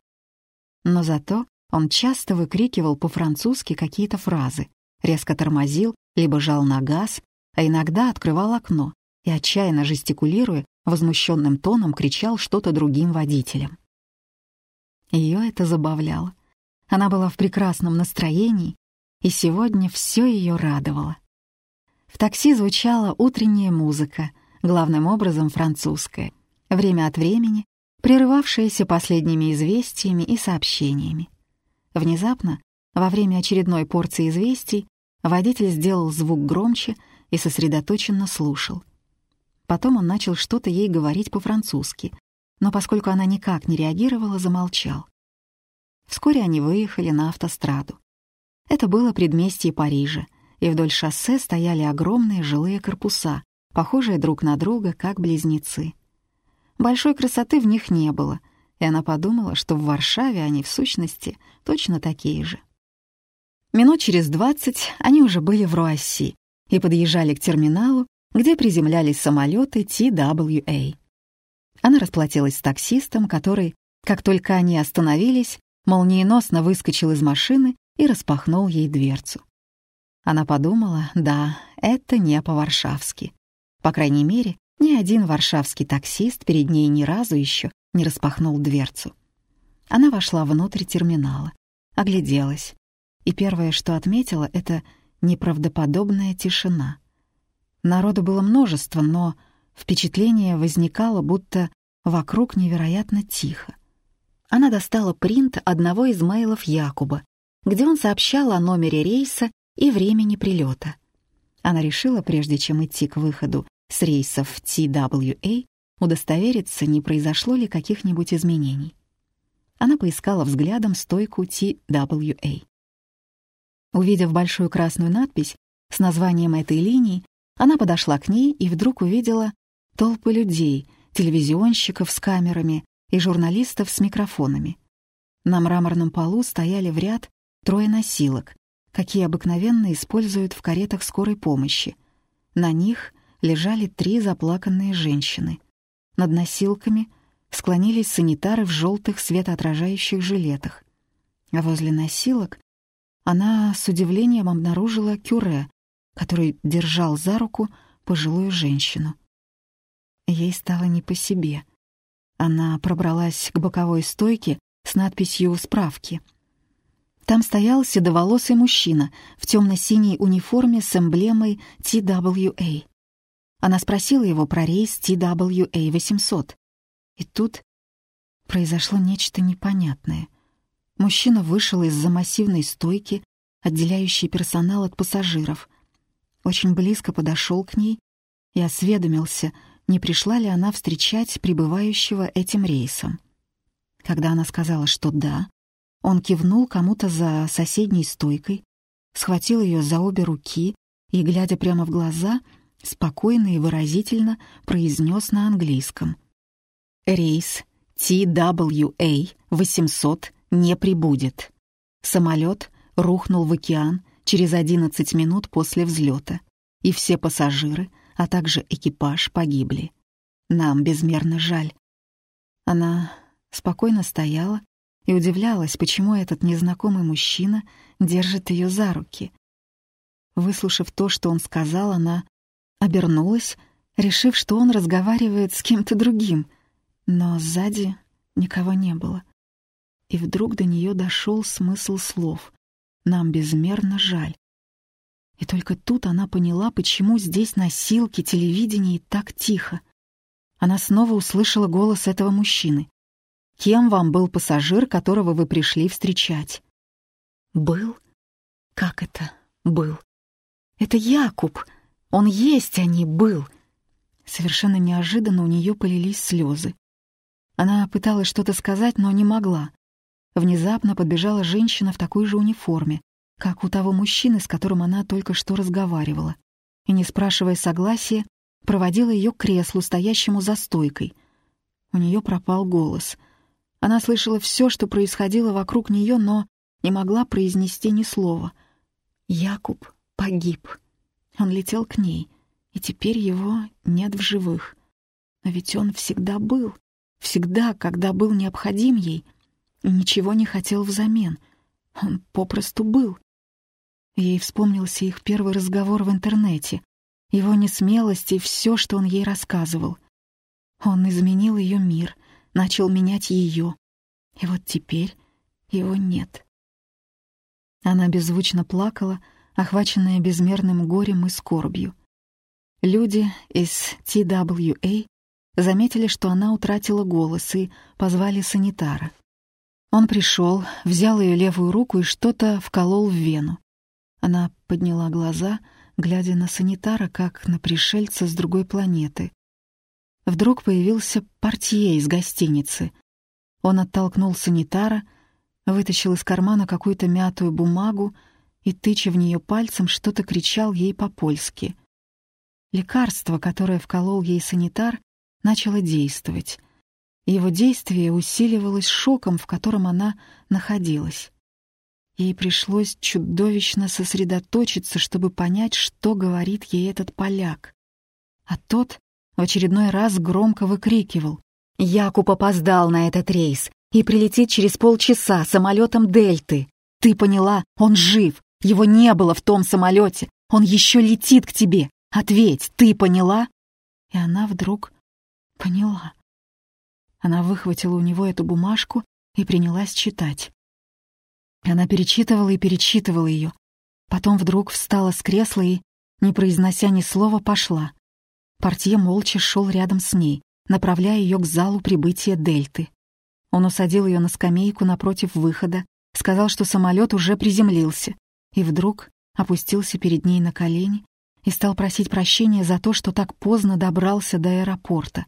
Speaker 2: Но зато он часто выкрикивал по-французски какие-то фразы, резко тормозил, либо жал на газ, а иногда открывал окно и, отчаянно жестикулируя, возмущенным тоном кричал что-то другим водителям. Ее это забавляло. Она была в прекрасном настроении, и сегодня все ее радовало. В такси звучала утренняя музыка, главным образом французская, время от времени прерывавшаяся последними известиями и сообщениями. Внезапно, во время очередной порции известий, водитель сделал звук громче и сосредоточенно слушал. Потом он начал что-то ей говорить по-французски, но поскольку она никак не реагировала, замолчал. Вскоре они выехали на автостраду. Это было предместье Парижа, и вдоль шоссе стояли огромные жилые корпуса, похожие друг на друга, как близнецы. Большой красоты в них не было, и она подумала, что в Варшаве они в сущности точно такие же. Минут через двадцать они уже были в Руасси и подъезжали к терминалу, где приземлялись самолеты TWA. Она расплатилась с таксистом, который, как только они остановились, молниеносно выскочил из машины и распахнул ей дверцу. Она подумала, да, это не по-варшавски. По крайней мере, ни один варшавский таксист перед ней ни разу еще не распахнул дверцу. Она вошла внутрь терминала, огляделась, и первое, что отметила, — это неправдоподобная тишина. Народу было множество, но впечатление возникало, будто вокруг невероятно тихо. Она достала принт одного из мейлов Якуба, где он сообщал о номере рейса и времени прилета. Она решила, прежде чем идти к выходу с рейсов TWA, удостовериться, не произошло ли каких-нибудь изменений. Она поискала взглядом стойку TWA. Увидев большую красную надпись с названием этой линии, она подошла к ней и вдруг увидела толпы людей, телевизионщиков с камерами и журналистов с микрофонами. На мраморном полу стояли в ряд трое носилок, какие обыкновенно используют в каретах скорой помощи. На них лежали три заплаканные женщины. Над носилками склонились санитары в желтых светоотражающих жилетах. А возле носилок она с удивлением обнаружила кюре, который держал за руку пожилую женщину. Ей стало не по себе. Она пробралась к боковой стойке с надписью «Справки». Там стоял седоволосый мужчина в темно-синей униформе с эмблемой TWA. Она спросила его про рейс TWA-800. И тут произошло нечто непонятное. Мужчина вышел из-за массивной стойки, отделяющей персонал от пассажиров. Очень близко подошел к ней и осведомился, не пришла ли она встречать прибывающего этим рейсом. Когда она сказала, что да, он кивнул кому-то за соседней стойкой, схватил ее за обе руки и, глядя прямо в глаза, спокойно и выразительно произнес на английском. «Рейс TWA-800 не прибудет. Самолет рухнул в океан через 11 минут после взлета, и все пассажиры, а также экипаж погибли. Нам безмерно жаль». Она спокойно стояла и удивлялась, почему этот незнакомый мужчина держит ее за руки. Выслушав то, что он сказал, она обернулась, решив, что он разговаривает с кем-то другим, но сзади никого не было. И вдруг до нее дошел смысл слов «Нам безмерно жаль». И только тут она поняла, почему здесь носилки, телевидение и так тихо. Она снова услышала голос этого мужчины. Кем вам был пассажир, которого вы пришли встречать? Был? Как это был? Это Якуб. Он есть, а не был. Совершенно неожиданно у нее полились слезы. Она пыталась что-то сказать, но не могла. Внезапно подбежала женщина в такой же униформе, как у того мужчины, с которым она только что разговаривала, и, не спрашивая согласия, проводила ее к креслу, стоящему за стойкой. У нее пропал голос — она слышала все, что происходило вокруг нее, но не могла произнести ни слова. Якуб погиб. Он летел к ней, и теперь его нет в живых. Но ведь он всегда был, всегда, когда был необходим ей, ничего не хотел взамен. Он попросту был. Ей вспомнился их первый разговор в интернете, его несмелость и все, что он ей рассказывал. Он изменил ее мир, начал менять ее. И вот теперь его нет. Она беззвучно плакала, охваченная безмерным горем и скорбью. Люди из TWA заметили, что она утратила голос, и позвали санитара. Он пришел, взял ее левую руку и что-то вколол в вену. Она подняла глаза, глядя на санитара, как на пришельца с другой планеты. вдруг появился портье из гостиницы. Он оттолкнул санитара, вытащил из кармана какую-то мятую бумагу и, тыча в нее пальцем, что-то кричал ей по-польски. Лекарство, которое вколол ей санитар, начало действовать. Его действие усиливалось шоком, в котором она находилась. Ей пришлось чудовищно сосредоточиться, чтобы понять, что говорит ей этот поляк. А тот в очередной раз громко выкрикивал. «Якуб опоздал на этот рейс и прилетит через полчаса самолетом Дельты. Ты поняла? Он жив. Его не было в том самолете. Он еще летит к тебе. Ответь, ты поняла?» И она вдруг поняла. Она выхватила у него эту бумажку и принялась читать. Она перечитывала и перечитывала ее. Потом вдруг встала с кресла и, не произнося ни слова, пошла. Портье молча шел рядом с ней, направляя ее к залу прибытия Дельты. Он усадил ее на скамейку напротив выхода, сказал, что самолет уже приземлился, и вдруг опустился перед ней на колени и стал просить прощения за то, что так поздно добрался до аэропорта.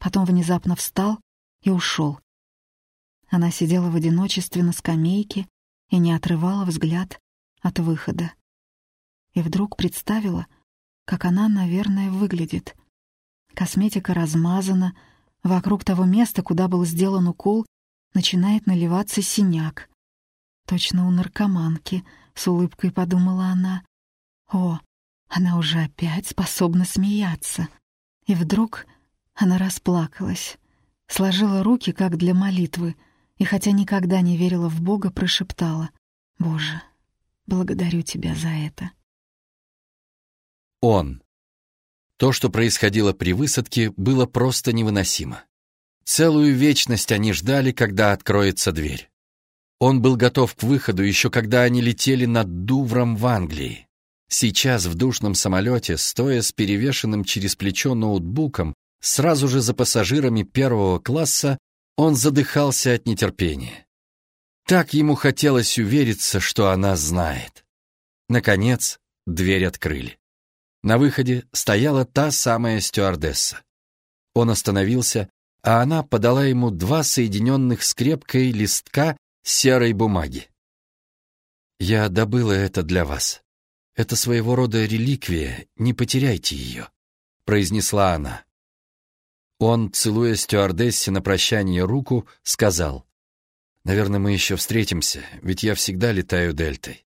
Speaker 2: Потом внезапно встал и ушел. Она сидела в одиночестве на скамейке и не отрывала взгляд от выхода. И вдруг представила, как она, наверное, выглядит. Косметика размазана, вокруг того места, куда был сделан укол, начинает наливаться синяк. Точно у наркоманки, с улыбкой подумала она. О, она уже опять способна смеяться. И вдруг она расплакалась, сложила руки, как для молитвы, и хотя никогда не верила в Бога, прошептала «Боже, благодарю Тебя за это».
Speaker 1: Он. То, что происходило при высадке, было просто невыносимо. Целую вечность они ждали, когда откроется дверь. Он был готов к выходу еще когда они летели над Дувром в Англии. Сейчас в душном самолете, стоя с перевешенным через плечо ноутбуком, сразу же за пассажирами первого класса, он задыхался от нетерпения. Так ему хотелось увериться, что она знает. Наконец, дверь открыли. На выходе стояла та самая стюардесса. Он остановился, а она подала ему два соединенных скрепкой листка серой бумаги. «Я добыла это для вас. Это своего рода реликвия, не потеряйте ее», — произнесла она. Он, целуя стюардессе на прощание руку, сказал, «Наверное, мы еще встретимся, ведь я всегда летаю дельтой.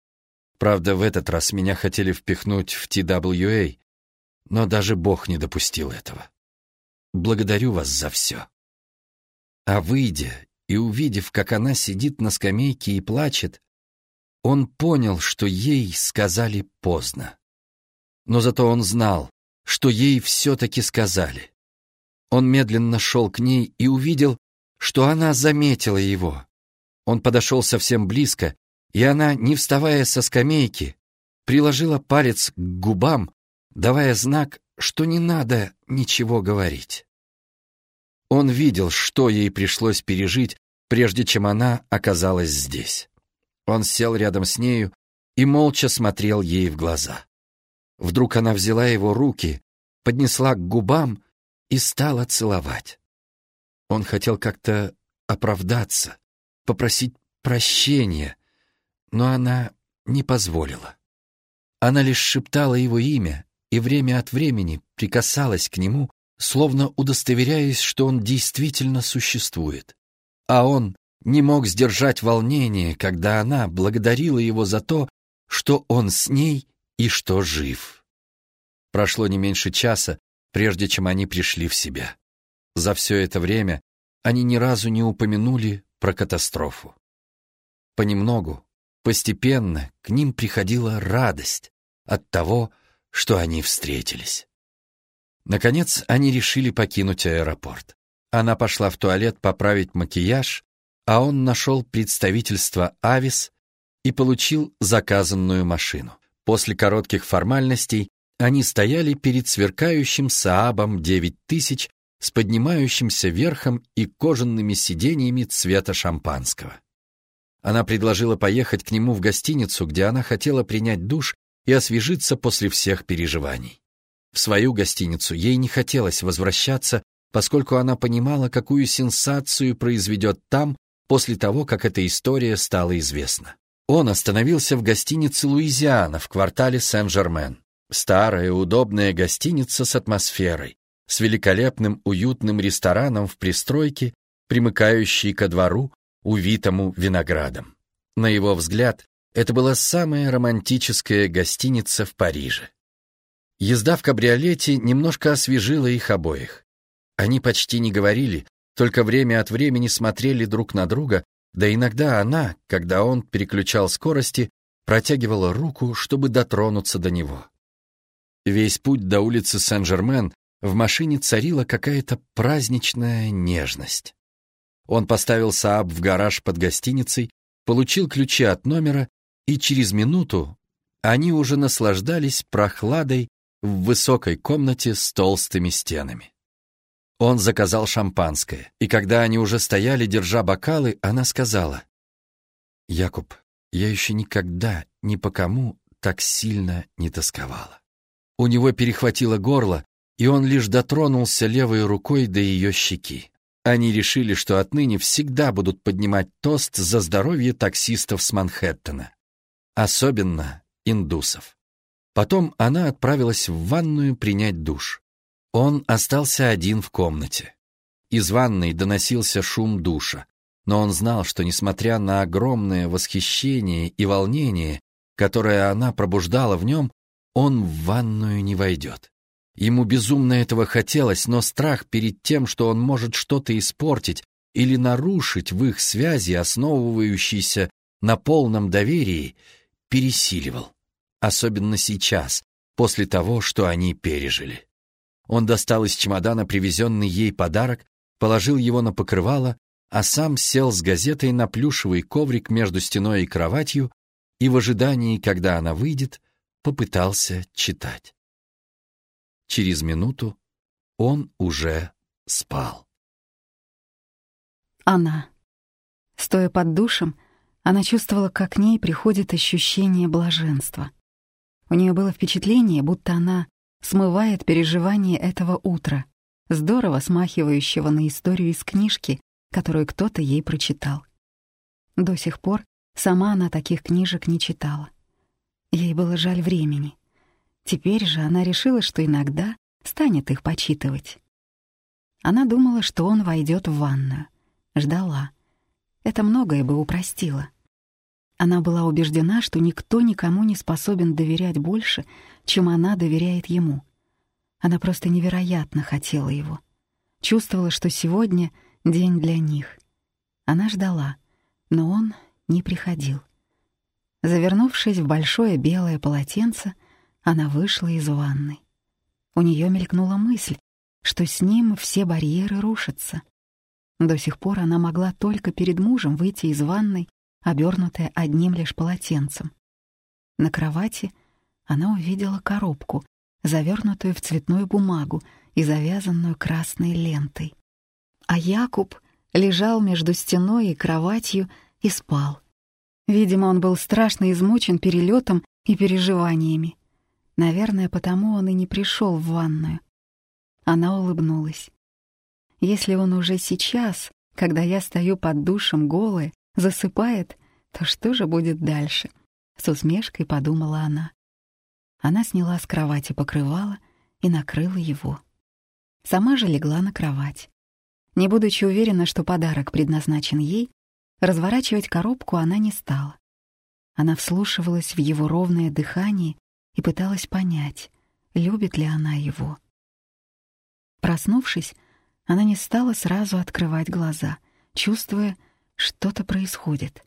Speaker 1: Правда, в этот раз меня хотели впихнуть в TWA, но даже Бог не допустил этого. Благодарю вас за все». А выйдя и увидев, как она сидит на скамейке и плачет, он понял, что ей сказали поздно. Но зато он знал, что ей все-таки сказали. Он медленно шел к ней и увидел, что она заметила его. Он подошел совсем близко, и она, не вставая со скамейки, приложила палец к губам, давая знак, что не надо ничего говорить. Он видел, что ей пришлось пережить, прежде чем она оказалась здесь. Он сел рядом с нею и молча смотрел ей в глаза. Вдруг она взяла его руки, поднесла к губам и стала целовать. Он хотел как-то оправдаться, попросить прощения, но она не позволила. Она лишь шептала его имя и время от времени прикасалась к нему, словно удостоверяясь, что он действительно существует. А он не мог сдержать волнение, когда она благодарила его за то, что он с ней и что жив. Прошло не меньше часа, прежде чем они пришли в себя. За все это время они ни разу не упомянули про катастрофу. Понемногу, постепенно к ним приходила радость от того, что они встретились. Наконец, они решили покинуть аэропорт. Она пошла в туалет поправить макияж, а он нашел представительство «Авис» и получил заказанную машину. После коротких формальностей они стояли перед сверкающим Саабом 9000 с поднимающимся верхом и кожаными сиденьями цвета шампанского. Она предложила поехать к нему в гостиницу, где она хотела принять душ и освежиться после всех переживаний. В свою гостиницу ей не хотелось возвращаться, поскольку она понимала, какую сенсацию произведет там после того, как эта история стала известна. Он остановился в гостинице «Луизиана» в квартале Сен-Жермен. Старая, удобная гостиница с атмосферой, с великолепным уютным рестораном в пристройке, примыкающей ко двору, увитому виноградом. На его взгляд, это была самая романтическая гостиница в Париже. Езда в кабриолете немножко освежила их обоих. Они почти не говорили, только время от времени смотрели друг на друга, да иногда она, когда он переключал скорости, протягивала руку, чтобы дотронуться до него. Весь путь до улицы Сен-Жермен в машине царила какая-то праздничная нежность. Он поставил Сааб в гараж под гостиницей, получил ключи от номера, и через минуту они уже наслаждались прохладой в высокой комнате с толстыми стенами. Он заказал шампанское, и когда они уже стояли, держа бокалы, она сказала, «Якуб, я еще никогда ни по кому так сильно не тосковала». У него перехватило горло, и он лишь дотронулся левой рукой до ее щеки. Они решили, что отныне всегда будут поднимать тост за здоровье таксистов с Манхэттена. Особенно индусов. Потом она отправилась в ванную принять душ. Он остался один в комнате. Из ванной доносился шум душа, но он знал, что, несмотря на огромное восхищение и волнение, которое она пробуждала в нем, он в ванную не войдет. Ему безумно этого хотелось, но страх перед тем, что он может что-то испортить или нарушить в их связи, основывающейся на полном доверии, пересиливал. Особенно сейчас, после того, что они пережили. Он достал из чемодана привезенный ей подарок, положил его на покрывало, а сам сел с газетой на плюшевый коврик между стеной и кроватью и в ожидании, когда она выйдет, попытался читать. Через минуту он уже спал.
Speaker 2: Она. Стоя под душем, она чувствовала, как к ней приходит ощущение блаженства. У нее было впечатление, будто она смывает переживания этого утра, здорово смахивающего на историю из книжки, которую кто-то ей прочитал. До сих пор сама она таких книжек не читала. Ей было жаль времени. Теперь же она решила, что иногда станет их почитывать. Она думала, что он войдет в ванную. Ждала. Это многое бы упростило. Она была убеждена, что никто никому не способен доверять больше, чем она доверяет ему. Она просто невероятно хотела его. Чувствовала, что сегодня день для них. Она ждала, но он не приходил. Завернувшись в большое белое полотенце, она вышла из ванной. У нее мелькнула мысль, что с ним все барьеры рушатся. До сих пор она могла только перед мужем выйти из ванной, обернутая одним лишь полотенцем. На кровати она увидела коробку, завернутую в цветную бумагу и завязанную красной лентой. А Якуб лежал между стеной и кроватью и спал — Видимо, он был страшно измучен перелетом и переживаниями. Наверное, потому он и не пришел в ванную. Она улыбнулась. Если он уже сейчас, когда я стою под душем голая, засыпает, то что же будет дальше? С усмешкой подумала она. Она сняла с кровати покрывало и накрыла его. Сама же легла на кровать. Не будучи уверена, что подарок предназначен ей, Разворачивать коробку она не стала. Она вслушивалась в его ровное дыхание и пыталась понять, любит ли она его. Проснувшись, она не стала сразу открывать глаза, чувствуя, что-то происходит.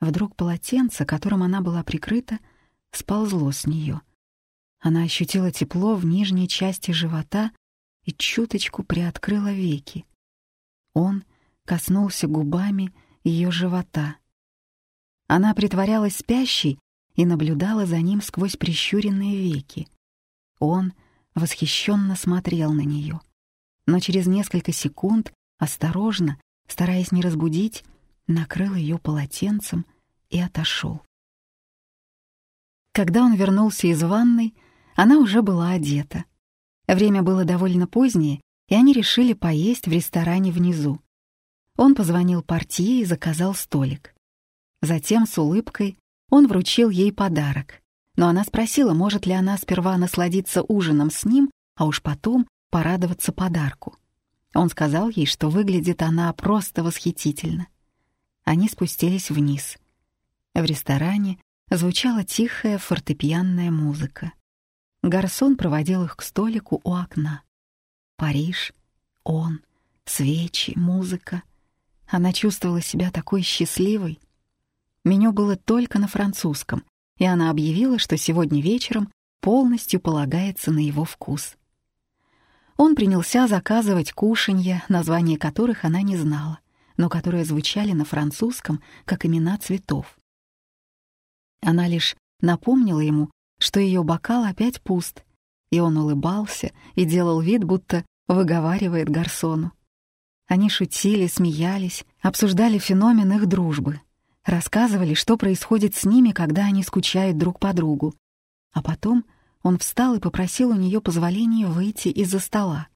Speaker 2: Вдруг полотенце, которым она была прикрыта, сползло с нее. Она ощутила тепло в нижней части живота и чуточку приоткрыла веки. Он коснулся губами ее живота. Она притворялась спящей и наблюдала за ним сквозь прищуренные веки. Он восхищенно смотрел на нее, но через несколько секунд, осторожно, стараясь не разбудить, накрыл ее полотенцем и отошел. Когда он вернулся из ванной, она уже была одета. Время было довольно позднее, и они решили поесть в ресторане внизу. Он позвонил портье и заказал столик. Затем с улыбкой он вручил ей подарок, но она спросила, может ли она сперва насладиться ужином с ним, а уж потом порадоваться подарку. Он сказал ей, что выглядит она просто восхитительно. Они спустились вниз. В ресторане звучала тихая фортепианная музыка. Гарсон проводил их к столику у окна. Париж, он, свечи, музыка. Она чувствовала себя такой счастливой. Меню было только на французском, и она объявила, что сегодня вечером полностью полагается на его вкус. Он принялся заказывать кушанья, названия которых она не знала, но которые звучали на французском как имена цветов. Она лишь напомнила ему, что ее бокал опять пуст, и он улыбался и делал вид, будто выговаривает гарсону. Они шутили, смеялись, обсуждали феномен их дружбы, рассказывали, что происходит с ними, когда они скучают друг по другу. А потом он встал и попросил у нее позволения выйти из-за стола.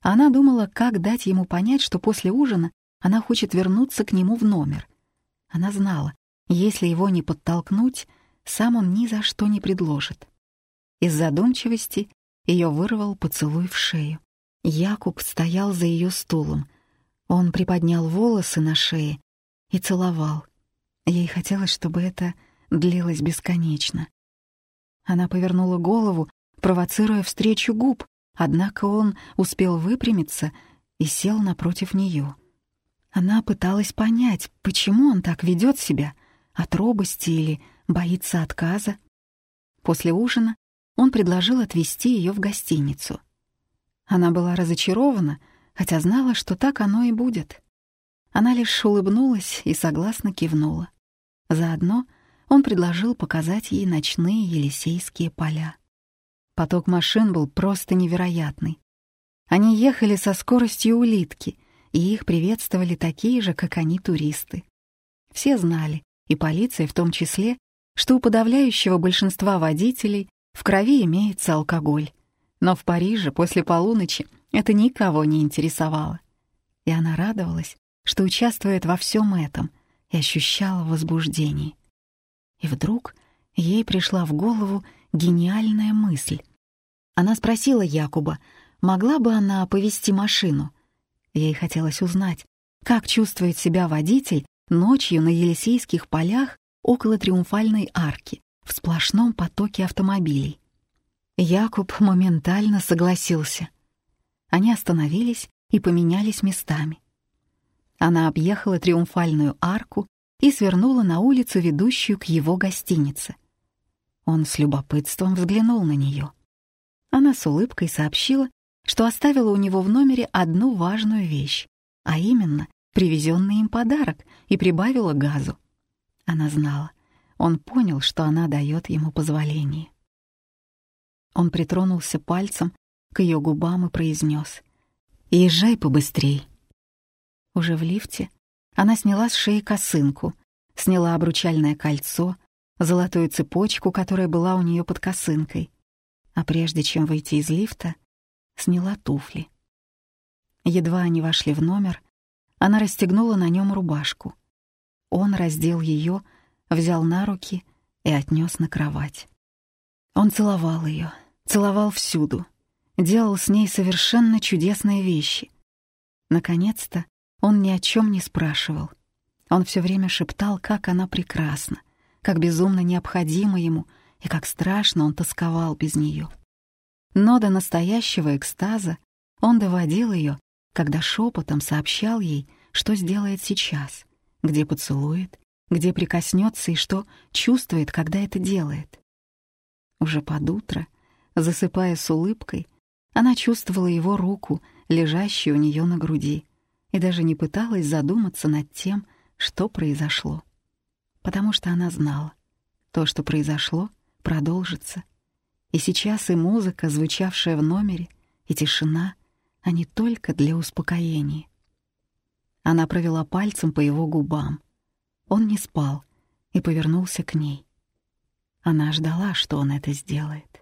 Speaker 2: Она думала, как дать ему понять, что после ужина она хочет вернуться к нему в номер. Она знала, если его не подтолкнуть, сам он ни за что не предложит. Из задумчивости ее вырвал поцелуй в шею. Якуб стоял за ее стулом. Он приподнял волосы на шее и целовал. Ей хотелось, чтобы это длилось бесконечно. Она повернула голову, провоцируя встречу губ, однако он успел выпрямиться и сел напротив нее. Она пыталась понять, почему он так ведет себя, от робости или боится отказа. После ужина он предложил отвезти ее в гостиницу. Она была разочарована, хотя знала, что так оно и будет. Она лишь улыбнулась и согласно кивнула. Заодно он предложил показать ей ночные Елисейские поля. Поток машин был просто невероятный. Они ехали со скоростью улитки, и их приветствовали такие же, как они, туристы. Все знали, и полиция в том числе, что у подавляющего большинства водителей в крови имеется алкоголь. Но в Париже после полуночи это никого не интересовало. И она радовалась, что участвует во всем этом и ощущала возбуждение. И вдруг ей пришла в голову гениальная мысль. Она спросила Якуба, могла бы она повести машину. Ей хотелось узнать, как чувствует себя водитель ночью на Елисейских полях около Триумфальной арки в сплошном потоке автомобилей. Якуб моментально согласился. Они остановились и поменялись местами. Она объехала Триумфальную арку и свернула на улицу, ведущую к его гостинице. Он с любопытством взглянул на нее. Она с улыбкой сообщила, что оставила у него в номере одну важную вещь, а именно привезенный им подарок, и прибавила газу. Она знала. Он понял, что она дает ему позволение. Он притронулся пальцем к ее губам и произнес «Езжай побыстрей». Уже в лифте она сняла с шеи косынку, сняла обручальное кольцо, золотую цепочку, которая была у нее под косынкой, а прежде чем выйти из лифта, сняла туфли. Едва они вошли в номер, она расстегнула на нем рубашку. Он раздел ее, взял на руки и отнес на кровать. Он целовал ее, целовал всюду, делал с ней совершенно чудесные вещи. Наконец-то он ни о чем не спрашивал. Он все время шептал, как она прекрасна, как безумно необходима ему и как страшно он тосковал без нее. Но до настоящего экстаза он доводил ее, когда шепотом сообщал ей, что сделает сейчас, где поцелует, где прикоснется и что чувствует, когда это делает. Уже под утро, засыпая с улыбкой, она чувствовала его руку, лежащую у нее на груди, и даже не пыталась задуматься над тем, что произошло. Потому что она знала, то, что произошло, продолжится. И сейчас и музыка, звучавшая в номере, и тишина, они только для успокоения. Она провела пальцем по его губам. Он не спал и повернулся к ней. Она ждала, что он это сделает.